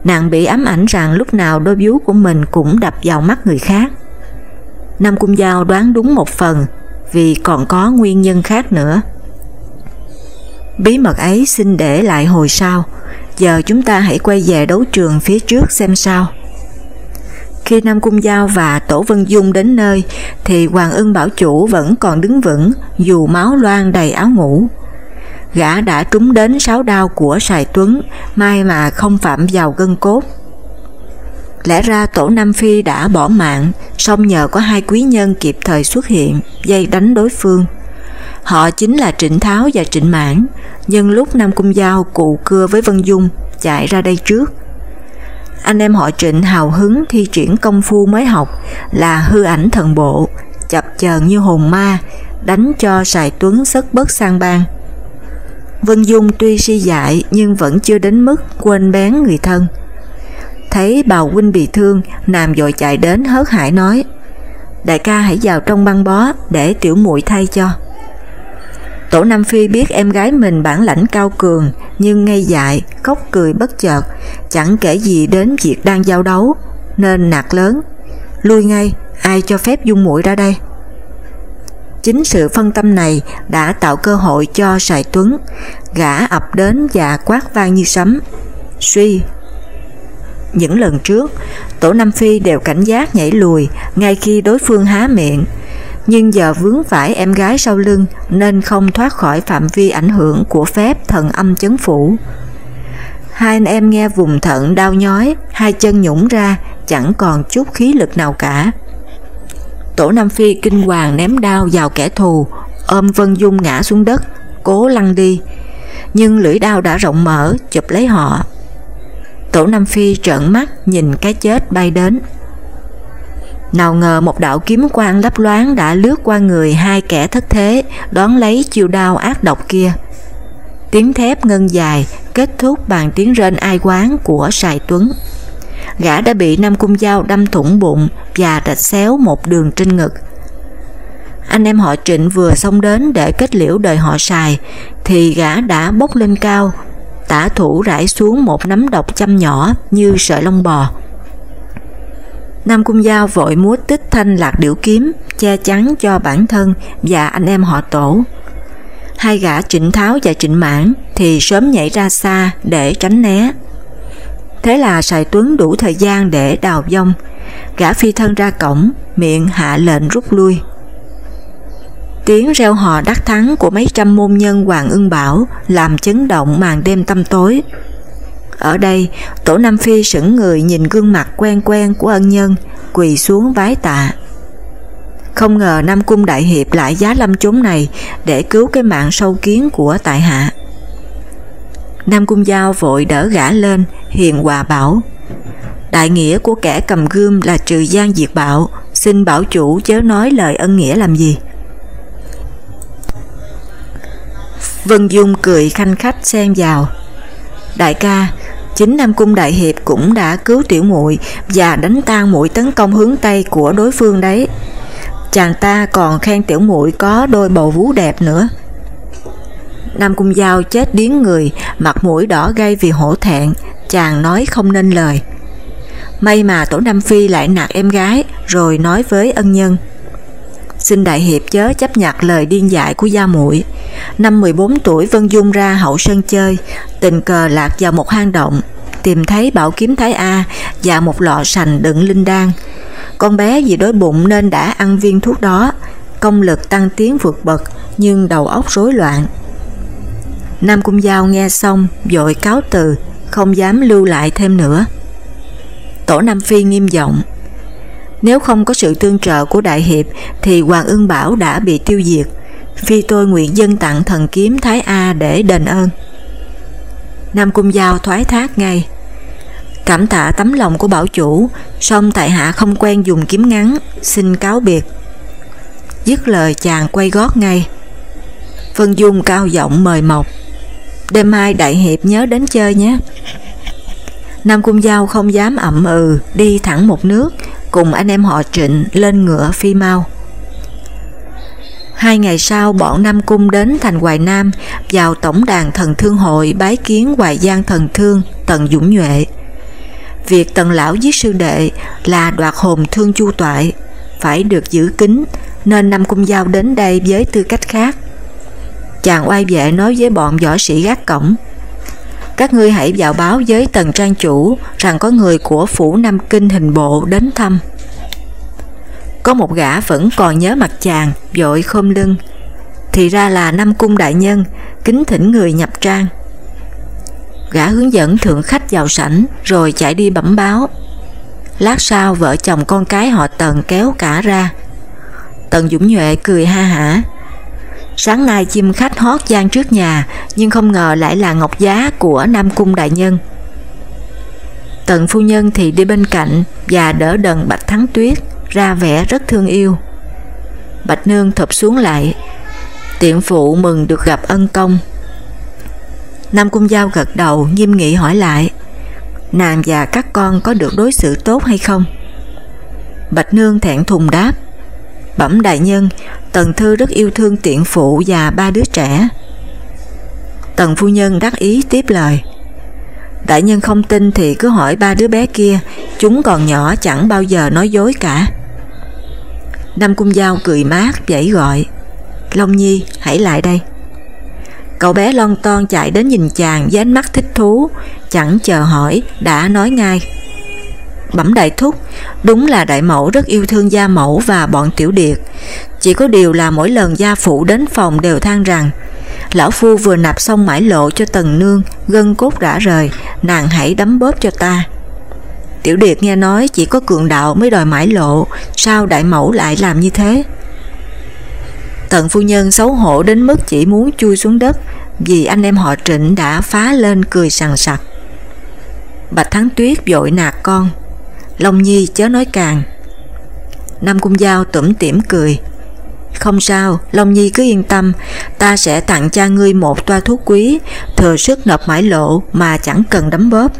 Nàng bị ám ảnh rằng lúc nào đôi vú của mình cũng đập vào mắt người khác. Nam Cung Giao đoán đúng một phần vì còn có nguyên nhân khác nữa. Bí mật ấy xin để lại hồi sau, giờ chúng ta hãy quay về đấu trường phía trước xem sao. Khi Nam Cung Giao và Tổ Vân Dung đến nơi thì Hoàng ưng bảo chủ vẫn còn đứng vững dù máu loang đầy áo ngủ. Gã đã trúng đến sáu đao của Sài Tuấn, may mà không phạm vào gân cốt. Lẽ ra tổ Nam Phi đã bỏ mạng, song nhờ có hai quý nhân kịp thời xuất hiện, dây đánh đối phương. Họ chính là Trịnh Tháo và Trịnh Mãn, Nhân lúc Nam Cung Giao cụ cưa với Vân Dung chạy ra đây trước, anh em họ trịnh hào hứng thi triển công phu mới học là hư ảnh thần bộ, chập chờn như hồn ma, đánh cho Sài Tuấn sất bớt sang bang. Vân Dung tuy si dại nhưng vẫn chưa đến mức quên bén người thân. Thấy bào huynh bị thương, Nam dội chạy đến hớt hải nói Đại ca hãy vào trong băng bó để tiểu muội thay cho. Tổ Nam Phi biết em gái mình bản lãnh cao cường nhưng ngây dại, khóc cười bất chợt, chẳng kể gì đến việc đang giao đấu, nên nạt lớn. Lui ngay, ai cho phép dung mũi ra đây? Chính sự phân tâm này đã tạo cơ hội cho Sài Tuấn, gã ập đến và quát vang như sấm. Suy! Những lần trước, tổ Nam Phi đều cảnh giác nhảy lùi ngay khi đối phương há miệng, nhưng giờ vướng phải em gái sau lưng nên không thoát khỏi phạm vi ảnh hưởng của phép thần âm chấn phủ. Hai anh em nghe vùng thận đau nhói, hai chân nhũng ra, chẳng còn chút khí lực nào cả. Tổ Nam Phi kinh hoàng ném đao vào kẻ thù, ôm Vân Dung ngã xuống đất, cố lăn đi. Nhưng lưỡi đao đã rộng mở, chụp lấy họ. Tổ Nam Phi trợn mắt nhìn cái chết bay đến. Nào ngờ một đạo kiếm quang lấp loáng đã lướt qua người hai kẻ thất thế, đón lấy chiêu đao ác độc kia. Tiếng thép ngân dài kết thúc bằng tiếng rên ai quán của Sài Tuấn. Gã đã bị Nam Cung Giao đâm thủng bụng và rạch xéo một đường trên ngực. Anh em họ Trịnh vừa xông đến để kết liễu đời họ Sài thì gã đã bốc lên cao, tả thủ rải xuống một nắm độc châm nhỏ như sợi lông bò. Nam Cung Giao vội múa tích thanh lạc điểu kiếm, che chắn cho bản thân và anh em họ tổ. Hai gã trịnh tháo và trịnh mãn thì sớm nhảy ra xa để tránh né. Thế là Sài Tuấn đủ thời gian để đào dông. gã phi thân ra cổng, miệng hạ lệnh rút lui. Tiếng reo hò đắc thắng của mấy trăm môn nhân Hoàng Ưng Bảo làm chấn động màn đêm tăm tối. Ở đây, Tổ Nam Phi sững người nhìn gương mặt quen quen của ân nhân, quỳ xuống vái tạ. Không ngờ Nam Cung Đại Hiệp lại giá lâm chốn này để cứu cái mạng sâu kiến của tại hạ. Nam Cung Giao vội đỡ gã lên, hiền hòa bảo. Đại nghĩa của kẻ cầm gươm là trừ gian diệt bạo, xin bảo chủ chớ nói lời ân nghĩa làm gì. Vân Dung cười khanh khách xen vào. Đại ca, chính Nam Cung Đại Hiệp cũng đã cứu tiểu muội và đánh tan mũi tấn công hướng Tây của đối phương đấy. Chàng ta còn khen tiểu muội có đôi bầu vú đẹp nữa. Nam Cung Giao chết điếng người, mặt mũi đỏ gay vì hổ thẹn, chàng nói không nên lời. May mà Tổ Nam Phi lại nạt em gái, rồi nói với ân nhân. Xin Đại Hiệp chớ chấp nhặt lời điên dại của gia muội Năm 14 tuổi Vân Dung ra hậu sân chơi, tình cờ lạc vào một hang động, tìm thấy bảo kiếm Thái A và một lọ sành đựng linh đan. Con bé vì đói bụng nên đã ăn viên thuốc đó, công lực tăng tiến vượt bậc nhưng đầu óc rối loạn. Nam Cung Giao nghe xong vội cáo từ, không dám lưu lại thêm nữa. Tổ Nam Phi nghiêm giọng nếu không có sự tương trợ của Đại Hiệp thì Hoàng Ưng Bảo đã bị tiêu diệt. Phi tôi nguyện dân tặng thần kiếm Thái A để đền ơn. Nam Cung Giao thoái thác ngay. Cảm tạ tấm lòng của bảo chủ, song tại hạ không quen dùng kiếm ngắn, xin cáo biệt. Dứt lời chàng quay gót ngay. Vân Dung cao giọng mời mọc. Đêm mai đại hiệp nhớ đến chơi nhé. Nam Cung Giao không dám ậm ừ, đi thẳng một nước, cùng anh em họ trịnh lên ngựa phi mau. Hai ngày sau bọn Nam Cung đến thành Hoài Nam vào tổng đàn thần thương hội bái kiến Hoài Giang thần thương Tần Dũng Nhuệ. Việc Tần Lão giết sư đệ là đoạt hồn thương chu toại, phải được giữ kín nên Nam Cung Giao đến đây với tư cách khác. Chàng oai vệ nói với bọn võ sĩ gác cổng các ngươi hãy vào báo với tần trang chủ rằng có người của phủ Nam Kinh hình bộ đến thăm. Có một gã vẫn còn nhớ mặt chàng, vội khom lưng. Thì ra là Nam Cung Đại Nhân, kính thỉnh người nhập trang. Gã hướng dẫn thượng khách vào sảnh rồi chạy đi bẩm báo. Lát sau vợ chồng con cái họ Tần kéo cả ra. Tần Dũng Nhuệ cười ha hả. Sáng nay chim khách hót gian trước nhà nhưng không ngờ lại là ngọc giá của Nam Cung Đại Nhân. Tần phu nhân thì đi bên cạnh và đỡ đần Bạch Thắng Tuyết ra vẻ rất thương yêu. Bạch Nương thập xuống lại, tiện phụ mừng được gặp ân công. Nam Cung Giao gật đầu nghiêm nghị hỏi lại, nàng và các con có được đối xử tốt hay không? Bạch Nương thẹn thùng đáp, bẩm đại nhân, Tần Thư rất yêu thương tiện phụ và ba đứa trẻ. Tần phu nhân đắc ý tiếp lời, Đại nhân không tin thì cứ hỏi ba đứa bé kia, chúng còn nhỏ chẳng bao giờ nói dối cả. Nam Cung Giao cười mát dãy gọi, Long Nhi hãy lại đây. Cậu bé lon ton chạy đến nhìn chàng với ánh mắt thích thú, chẳng chờ hỏi, đã nói ngay. Bẩm đại thúc, đúng là đại mẫu rất yêu thương gia mẫu và bọn tiểu điệt. Chỉ có điều là mỗi lần gia phụ đến phòng đều than rằng Lão Phu vừa nạp xong mãi lộ cho tần nương, gân cốt đã rời, nàng hãy đấm bóp cho ta. Tiểu Điệt nghe nói chỉ có cường đạo mới đòi mãi lộ, sao đại mẫu lại làm như thế? Tần phu nhân xấu hổ đến mức chỉ muốn chui xuống đất vì anh em họ trịnh đã phá lên cười sằng sặc. Bạch Thắng Tuyết vội nạt con, Long Nhi chớ nói càng. Nam Cung Giao tủm tỉm cười, không sao, Long Nhi cứ yên tâm, ta sẽ tặng cha ngươi một toa thuốc quý, thừa sức nộp mãi lộ mà chẳng cần đấm bóp.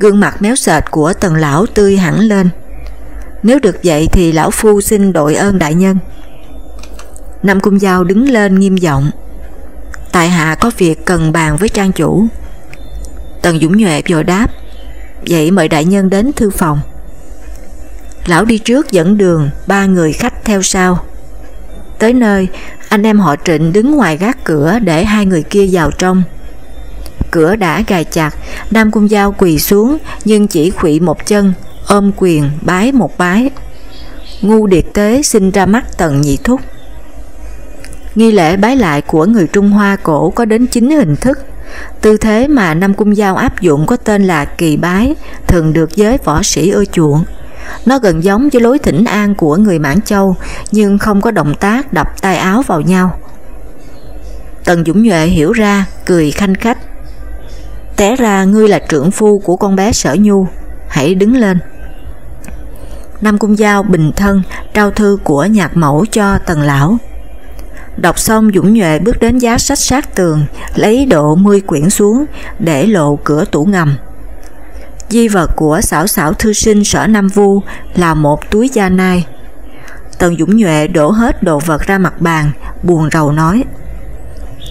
Gương mặt méo sệt của tần lão tươi hẳn lên. Nếu được vậy thì lão phu xin đội ơn đại nhân. Nam Cung Giao đứng lên nghiêm giọng. Tại hạ có việc cần bàn với trang chủ. Tần Dũng Nhuệ vội đáp. Vậy mời đại nhân đến thư phòng. Lão đi trước dẫn đường, ba người khách theo sau. Tới nơi, anh em họ trịnh đứng ngoài gác cửa để hai người kia vào trong. cửa đã gài chặt, Nam Cung Giao quỳ xuống nhưng chỉ khủy một chân, ôm quyền bái một bái. Ngu Điệt Tế sinh ra mắt Tần Nhị Thúc. Nghi lễ bái lại của người Trung Hoa cổ có đến 9 hình thức. Tư thế mà Nam Cung Giao áp dụng có tên là kỳ bái, thường được giới võ sĩ ưa chuộng. Nó gần giống với lối thỉnh an của người Mãn Châu, nhưng không có động tác đập tay áo vào nhau. Tần Dũng Nhuệ hiểu ra, cười khanh khách. Té ra ngươi là trưởng phu của con bé Sở Nhu, hãy đứng lên. Nam Cung Giao bình thân trao thư của nhạc mẫu cho Tần Lão. Đọc xong Dũng Nhuệ bước đến giá sách sát tường, lấy độ 10 quyển xuống, để lộ cửa tủ ngầm. Di vật của xảo xảo thư sinh sở Nam Vu là một túi da nai. Tần Dũng Nhuệ đổ hết đồ vật ra mặt bàn, buồn rầu nói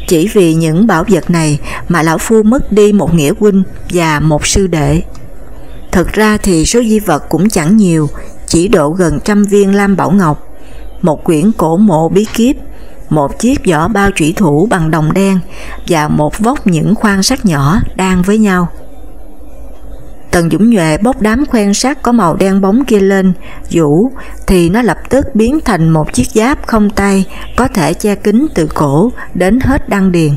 Chỉ vì những bảo vật này mà Lão Phu mất đi một nghĩa huynh và một sư đệ. Thật ra thì số di vật cũng chẳng nhiều, chỉ độ gần trăm viên lam bảo ngọc, một quyển cổ mộ bí kiếp một chiếc vỏ bao trụy thủ bằng đồng đen và một vốc những khoan sắt nhỏ đang với nhau. Tần Dũng Nhuệ bốc đám khoen sắt có màu đen bóng kia lên, vũ thì nó lập tức biến thành một chiếc giáp không tay có thể che kính từ cổ đến hết đăng điền.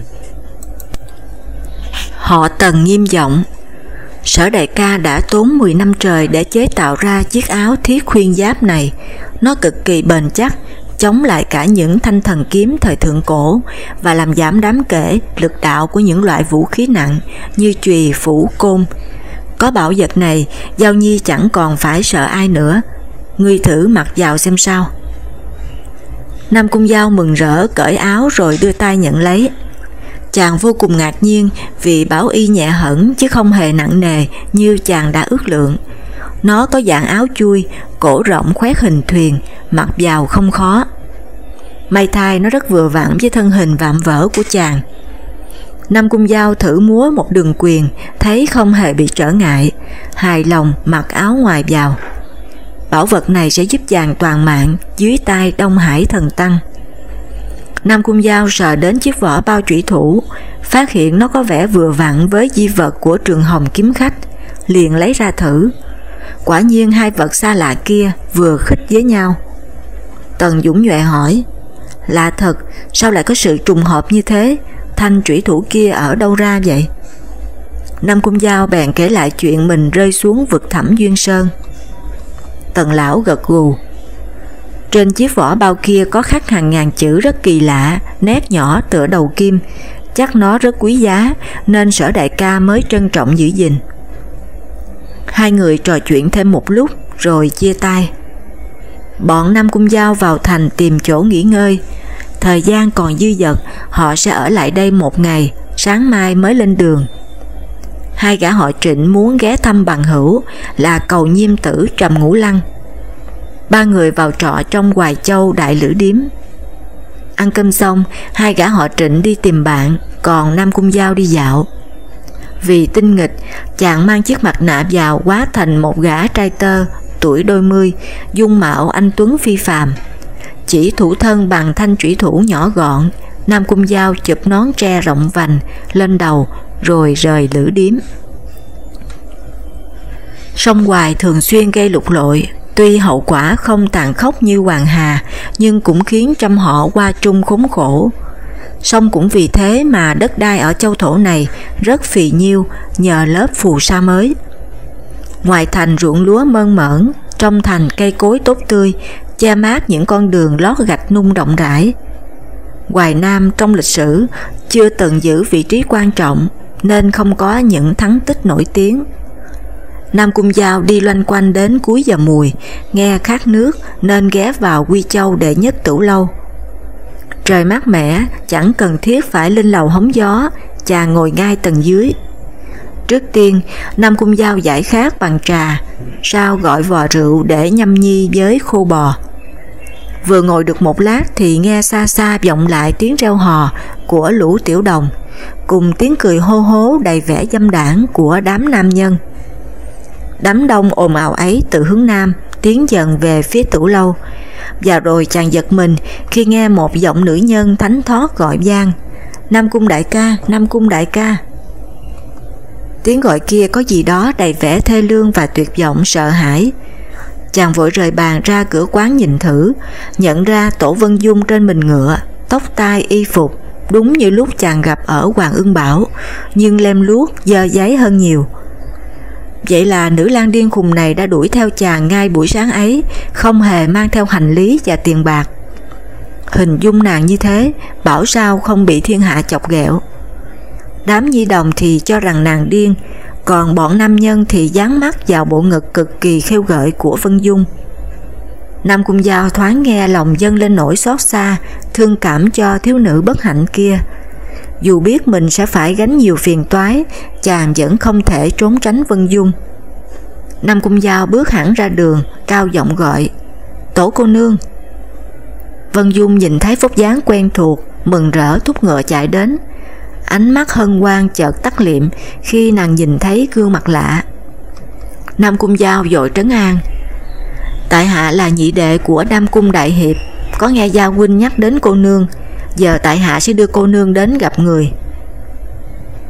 Họ Tần nghiêm giọng Sở đại ca đã tốn 10 năm trời để chế tạo ra chiếc áo thiết khuyên giáp này. Nó cực kỳ bền chắc, chống lại cả những thanh thần kiếm thời thượng cổ và làm giảm đáng kể lực đạo của những loại vũ khí nặng như chùy, phủ, côn. Có bảo vật này, Giao Nhi chẳng còn phải sợ ai nữa. Ngươi thử mặc vào xem sao. Nam Cung Giao mừng rỡ cởi áo rồi đưa tay nhận lấy. Chàng vô cùng ngạc nhiên vì bảo y nhẹ hẳn chứ không hề nặng nề như chàng đã ước lượng. Nó có dạng áo chui, cổ rộng khoét hình thuyền, mặc vào không khó. May thai nó rất vừa vặn với thân hình vạm vỡ của chàng. Nam Cung Giao thử múa một đường quyền, thấy không hề bị trở ngại, hài lòng mặc áo ngoài vào. Bảo vật này sẽ giúp chàng toàn mạng dưới tay Đông Hải Thần Tăng. Nam Cung Giao sờ đến chiếc vỏ bao trụy thủ, phát hiện nó có vẻ vừa vặn với di vật của trường hồng kiếm khách, liền lấy ra thử. Quả nhiên hai vật xa lạ kia vừa khích với nhau. Tần Dũng Nhuệ hỏi, Lạ thật, sao lại có sự trùng hợp như thế, thanh Trủy thủ kia ở đâu ra vậy? Nam Cung Giao bèn kể lại chuyện mình rơi xuống vực thẳm Duyên Sơn. Tần lão gật gù, trên chiếc vỏ bao kia có khắc hàng ngàn chữ rất kỳ lạ, nét nhỏ tựa đầu kim, chắc nó rất quý giá nên sở đại ca mới trân trọng giữ gìn. Hai người trò chuyện thêm một lúc rồi chia tay. Bọn Nam Cung Giao vào thành tìm chỗ nghỉ ngơi. Thời gian còn dư dật, họ sẽ ở lại đây một ngày, sáng mai mới lên đường. Hai gã họ trịnh muốn ghé thăm bằng hữu là cầu nhiêm tử Trầm Ngũ Lăng ba người vào trọ trong Hoài Châu Đại Lữ Điếm. Ăn cơm xong, hai gã họ trịnh đi tìm bạn, còn Nam Cung Giao đi dạo. Vì tinh nghịch, chàng mang chiếc mặt nạ vào quá thành một gã trai tơ, tuổi đôi mươi, dung mạo anh Tuấn phi phàm. Chỉ thủ thân bằng thanh trủy thủ nhỏ gọn, Nam Cung Giao chụp nón tre rộng vành lên đầu rồi rời lữ điếm. Sông Hoài thường xuyên gây lục lội, Tuy hậu quả không tàn khốc như Hoàng Hà, nhưng cũng khiến trăm họ qua trung khốn khổ. Song cũng vì thế mà đất đai ở châu thổ này rất phì nhiêu nhờ lớp phù sa mới. Ngoài thành ruộng lúa mơn mởn, trong thành cây cối tốt tươi, che mát những con đường lót gạch nung rộng rãi. Hoài Nam trong lịch sử chưa từng giữ vị trí quan trọng nên không có những thắng tích nổi tiếng. Nam Cung Giao đi loanh quanh đến cuối giờ mùi, nghe khát nước nên ghé vào Quy Châu để nhất tửu lâu. Trời mát mẻ, chẳng cần thiết phải lên lầu hóng gió, chàng ngồi ngay tầng dưới. Trước tiên, Nam Cung Giao giải khát bằng trà, sau gọi vò rượu để nhâm nhi với khô bò. Vừa ngồi được một lát thì nghe xa xa vọng lại tiếng reo hò của lũ tiểu đồng, cùng tiếng cười hô hố đầy vẻ dâm đảng của đám nam nhân. Đám đông ồn ào ấy từ hướng nam tiến dần về phía tủ lâu và rồi chàng giật mình khi nghe một giọng nữ nhân thánh thoát gọi vang Nam cung đại ca, Nam cung đại ca Tiếng gọi kia có gì đó đầy vẻ thê lương và tuyệt vọng sợ hãi. Chàng vội rời bàn ra cửa quán nhìn thử, nhận ra Tổ Vân Dung trên mình ngựa, tóc tai y phục, đúng như lúc chàng gặp ở Hoàng Ưng Bảo, nhưng lem luốc, dơ giấy hơn nhiều. Vậy là nữ lang điên khùng này đã đuổi theo chàng ngay buổi sáng ấy, không hề mang theo hành lý và tiền bạc. Hình dung nàng như thế, bảo sao không bị thiên hạ chọc ghẹo. Đám nhi đồng thì cho rằng nàng điên, còn bọn nam nhân thì dán mắt vào bộ ngực cực kỳ khêu gợi của Vân Dung. Nam Cung Giao thoáng nghe lòng dâng lên nỗi xót xa, thương cảm cho thiếu nữ bất hạnh kia. Dù biết mình sẽ phải gánh nhiều phiền toái, chàng vẫn không thể trốn tránh Vân Dung. Nam Cung Giao bước hẳn ra đường, cao giọng gọi, Tổ cô nương. Vân Dung nhìn thấy phúc dáng quen thuộc, mừng rỡ thúc ngựa chạy đến, Ánh mắt hân hoan chợt tắt liệm khi nàng nhìn thấy gương mặt lạ. Nam Cung Giao dội trấn an. Tại hạ là nhị đệ của Nam Cung Đại Hiệp, có nghe giao Huynh nhắc đến cô nương, giờ tại hạ sẽ đưa cô nương đến gặp người.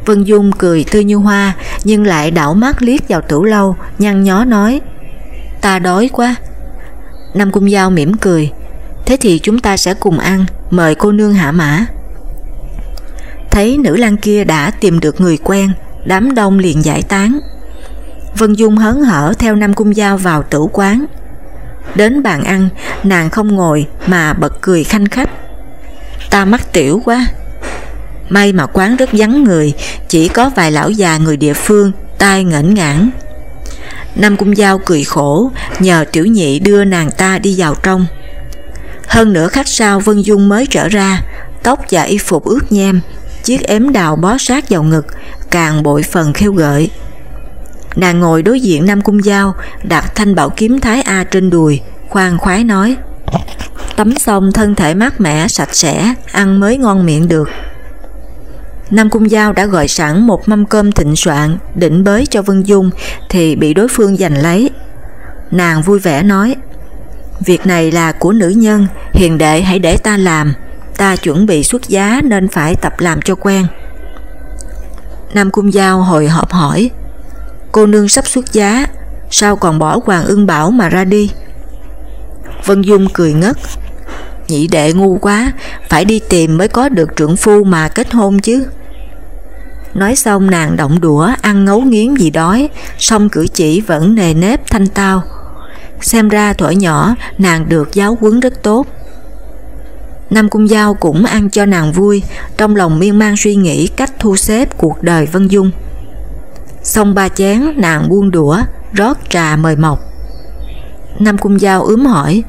Vân Dung cười tươi như hoa, nhưng lại đảo mắt liếc vào tủ lâu, nhăn nhó nói, ta đói quá. Nam Cung Giao mỉm cười, thế thì chúng ta sẽ cùng ăn, mời cô nương hạ mã. Thấy nữ lang kia đã tìm được người quen, đám đông liền giải tán. Vân Dung hớn hở theo Nam Cung Giao vào tử quán. Đến bàn ăn, nàng không ngồi mà bật cười khanh khách. Ta mắc tiểu quá. May mà quán rất vắng người, chỉ có vài lão già người địa phương, tai ngẩn ngãn. Nam Cung Giao cười khổ, nhờ tiểu nhị đưa nàng ta đi vào trong. Hơn nữa khách sau Vân Dung mới trở ra, tóc và y phục ướt nhem, chiếc ếm đào bó sát vào ngực, càng bội phần khêu gợi. Nàng ngồi đối diện Nam Cung Giao, đặt thanh bảo kiếm Thái A trên đùi, khoan khoái nói Tắm xong thân thể mát mẻ, sạch sẽ, ăn mới ngon miệng được. Nam Cung Giao đã gọi sẵn một mâm cơm thịnh soạn, định bới cho Vân Dung thì bị đối phương giành lấy. Nàng vui vẻ nói Việc này là của nữ nhân, hiền đệ hãy để ta làm ta chuẩn bị xuất giá nên phải tập làm cho quen. Nam Cung Giao hồi hộp hỏi, cô nương sắp xuất giá, sao còn bỏ Hoàng ưng bảo mà ra đi? Vân Dung cười ngất, nhị đệ ngu quá, phải đi tìm mới có được trưởng phu mà kết hôn chứ. Nói xong nàng động đũa ăn ngấu nghiến gì đói, xong cử chỉ vẫn nề nếp thanh tao. Xem ra thuở nhỏ nàng được giáo huấn rất tốt. Nam Cung Giao cũng ăn cho nàng vui, trong lòng miên man suy nghĩ cách thu xếp cuộc đời Vân Dung. Xong ba chén, nàng buông đũa, rót trà mời mọc. Nam Cung Giao ướm hỏi,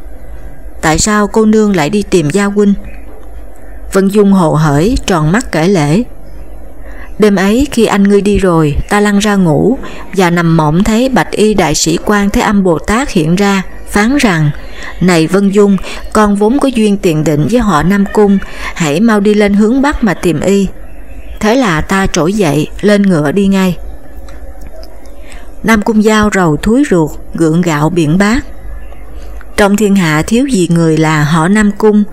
tại sao cô nương lại đi tìm Gia Huynh? Vân Dung hồ hởi, tròn mắt kể lễ. Đêm ấy khi anh ngươi đi rồi, ta lăn ra ngủ và nằm mộng thấy bạch y đại sĩ quan Thế Âm Bồ Tát hiện ra, phán rằng Này Vân Dung, con vốn có duyên tiền định với họ Nam Cung, hãy mau đi lên hướng Bắc mà tìm y. Thế là ta trỗi dậy, lên ngựa đi ngay. Nam Cung Giao rầu thúi ruột, gượng gạo biển bát. Trong thiên hạ thiếu gì người là họ Nam Cung,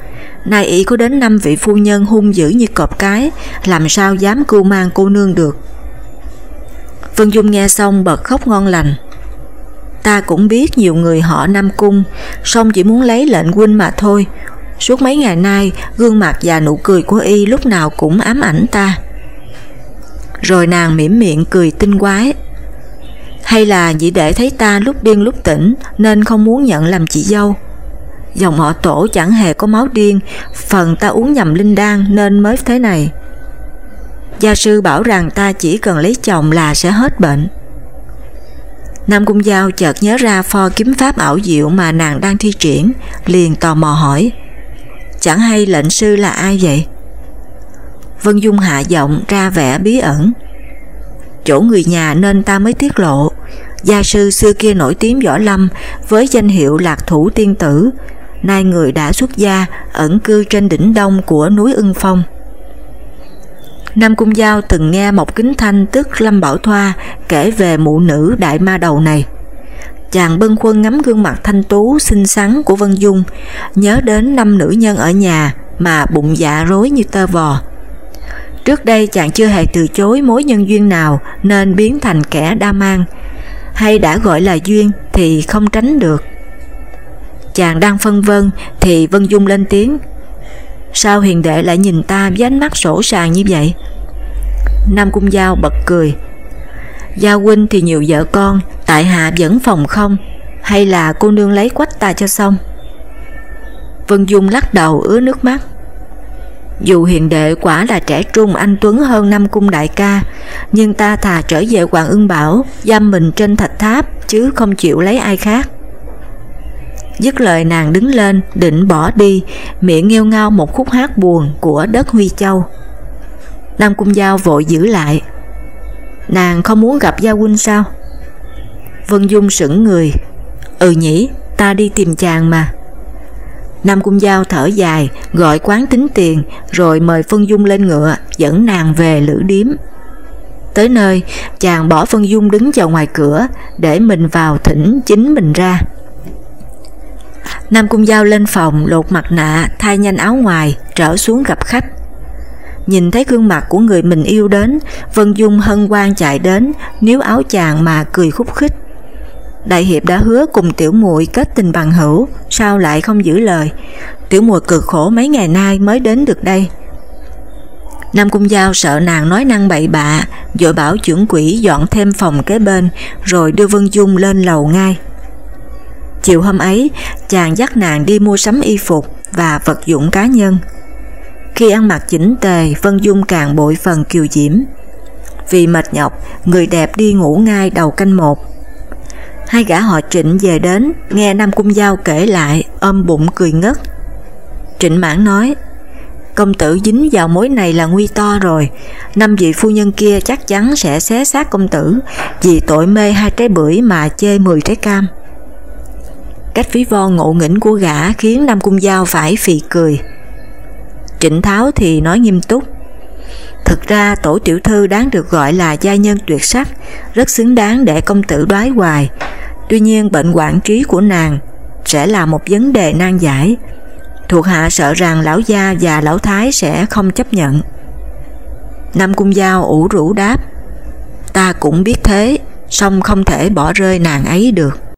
nay ý có đến năm vị phu nhân hung dữ như cọp cái, làm sao dám cưu mang cô nương được. Vân Dung nghe xong bật khóc ngon lành, Ta cũng biết nhiều người họ Nam Cung, song chỉ muốn lấy lệnh huynh mà thôi. Suốt mấy ngày nay, gương mặt và nụ cười của y lúc nào cũng ám ảnh ta. Rồi nàng mỉm miệng cười tinh quái. Hay là chỉ để thấy ta lúc điên lúc tỉnh nên không muốn nhận làm chị dâu. Dòng họ tổ chẳng hề có máu điên, phần ta uống nhầm linh đan nên mới thế này. Gia sư bảo rằng ta chỉ cần lấy chồng là sẽ hết bệnh. Nam Cung Giao chợt nhớ ra pho kiếm pháp ảo diệu mà nàng đang thi triển, liền tò mò hỏi. Chẳng hay lệnh sư là ai vậy? Vân Dung hạ giọng ra vẻ bí ẩn. Chỗ người nhà nên ta mới tiết lộ, gia sư xưa kia nổi tiếng võ lâm với danh hiệu lạc thủ tiên tử, nay người đã xuất gia ẩn cư trên đỉnh đông của núi ưng phong. Nam Cung Giao từng nghe Mộc Kính Thanh tức Lâm Bảo Thoa kể về mụ nữ đại ma đầu này. Chàng bân khuân ngắm gương mặt thanh tú xinh xắn của Vân Dung, nhớ đến năm nữ nhân ở nhà mà bụng dạ rối như tơ vò. Trước đây chàng chưa hề từ chối mối nhân duyên nào nên biến thành kẻ đa mang, hay đã gọi là duyên thì không tránh được. Chàng đang phân vân thì Vân Dung lên tiếng. Sao hiền đệ lại nhìn ta với ánh mắt sổ sàng như vậy? Nam Cung Giao bật cười. Giao huynh thì nhiều vợ con, tại hạ vẫn phòng không, hay là cô nương lấy quách ta cho xong? Vân Dung lắc đầu ứa nước mắt. Dù hiền đệ quả là trẻ trung anh Tuấn hơn năm cung đại ca, nhưng ta thà trở về Hoàng ưng bảo, giam mình trên thạch tháp, chứ không chịu lấy ai khác. Dứt lời nàng đứng lên, định bỏ đi, miệng nghêu ngao một khúc hát buồn của đất Huy Châu. Nam Cung Giao vội giữ lại. Nàng không muốn gặp Gia huynh sao? Vân Dung sững người. Ừ nhỉ, ta đi tìm chàng mà. Nam Cung Giao thở dài, gọi quán tính tiền, rồi mời Phân Dung lên ngựa, dẫn nàng về lữ điếm. Tới nơi, chàng bỏ Phân Dung đứng chờ ngoài cửa, để mình vào thỉnh chính mình ra. Nam Cung Giao lên phòng lột mặt nạ, thay nhanh áo ngoài, trở xuống gặp khách. Nhìn thấy gương mặt của người mình yêu đến, Vân Dung hân hoan chạy đến, níu áo chàng mà cười khúc khích. Đại hiệp đã hứa cùng tiểu muội kết tình bằng hữu, sao lại không giữ lời? Tiểu muội cực khổ mấy ngày nay mới đến được đây. Nam Cung Giao sợ nàng nói năng bậy bạ, dội bảo trưởng quỷ dọn thêm phòng kế bên, rồi đưa Vân Dung lên lầu ngay. Chiều hôm ấy, chàng dắt nàng đi mua sắm y phục và vật dụng cá nhân. Khi ăn mặc chỉnh tề, Vân Dung càng bội phần kiều diễm. Vì mệt nhọc, người đẹp đi ngủ ngay đầu canh một. Hai gã họ trịnh về đến, nghe Nam Cung Giao kể lại, ôm bụng cười ngất. Trịnh mãn nói, công tử dính vào mối này là nguy to rồi, năm vị phu nhân kia chắc chắn sẽ xé xác công tử vì tội mê hai trái bưởi mà chê 10 trái cam. Cách ví von ngộ nghĩnh của gã khiến Nam Cung Giao phải phì cười. Trịnh Tháo thì nói nghiêm túc. Thực ra tổ tiểu thư đáng được gọi là gia nhân tuyệt sắc, rất xứng đáng để công tử đoái hoài. Tuy nhiên bệnh quản trí của nàng sẽ là một vấn đề nan giải. Thuộc hạ sợ rằng lão gia và lão thái sẽ không chấp nhận. Nam Cung Giao ủ rũ đáp, ta cũng biết thế, song không thể bỏ rơi nàng ấy được.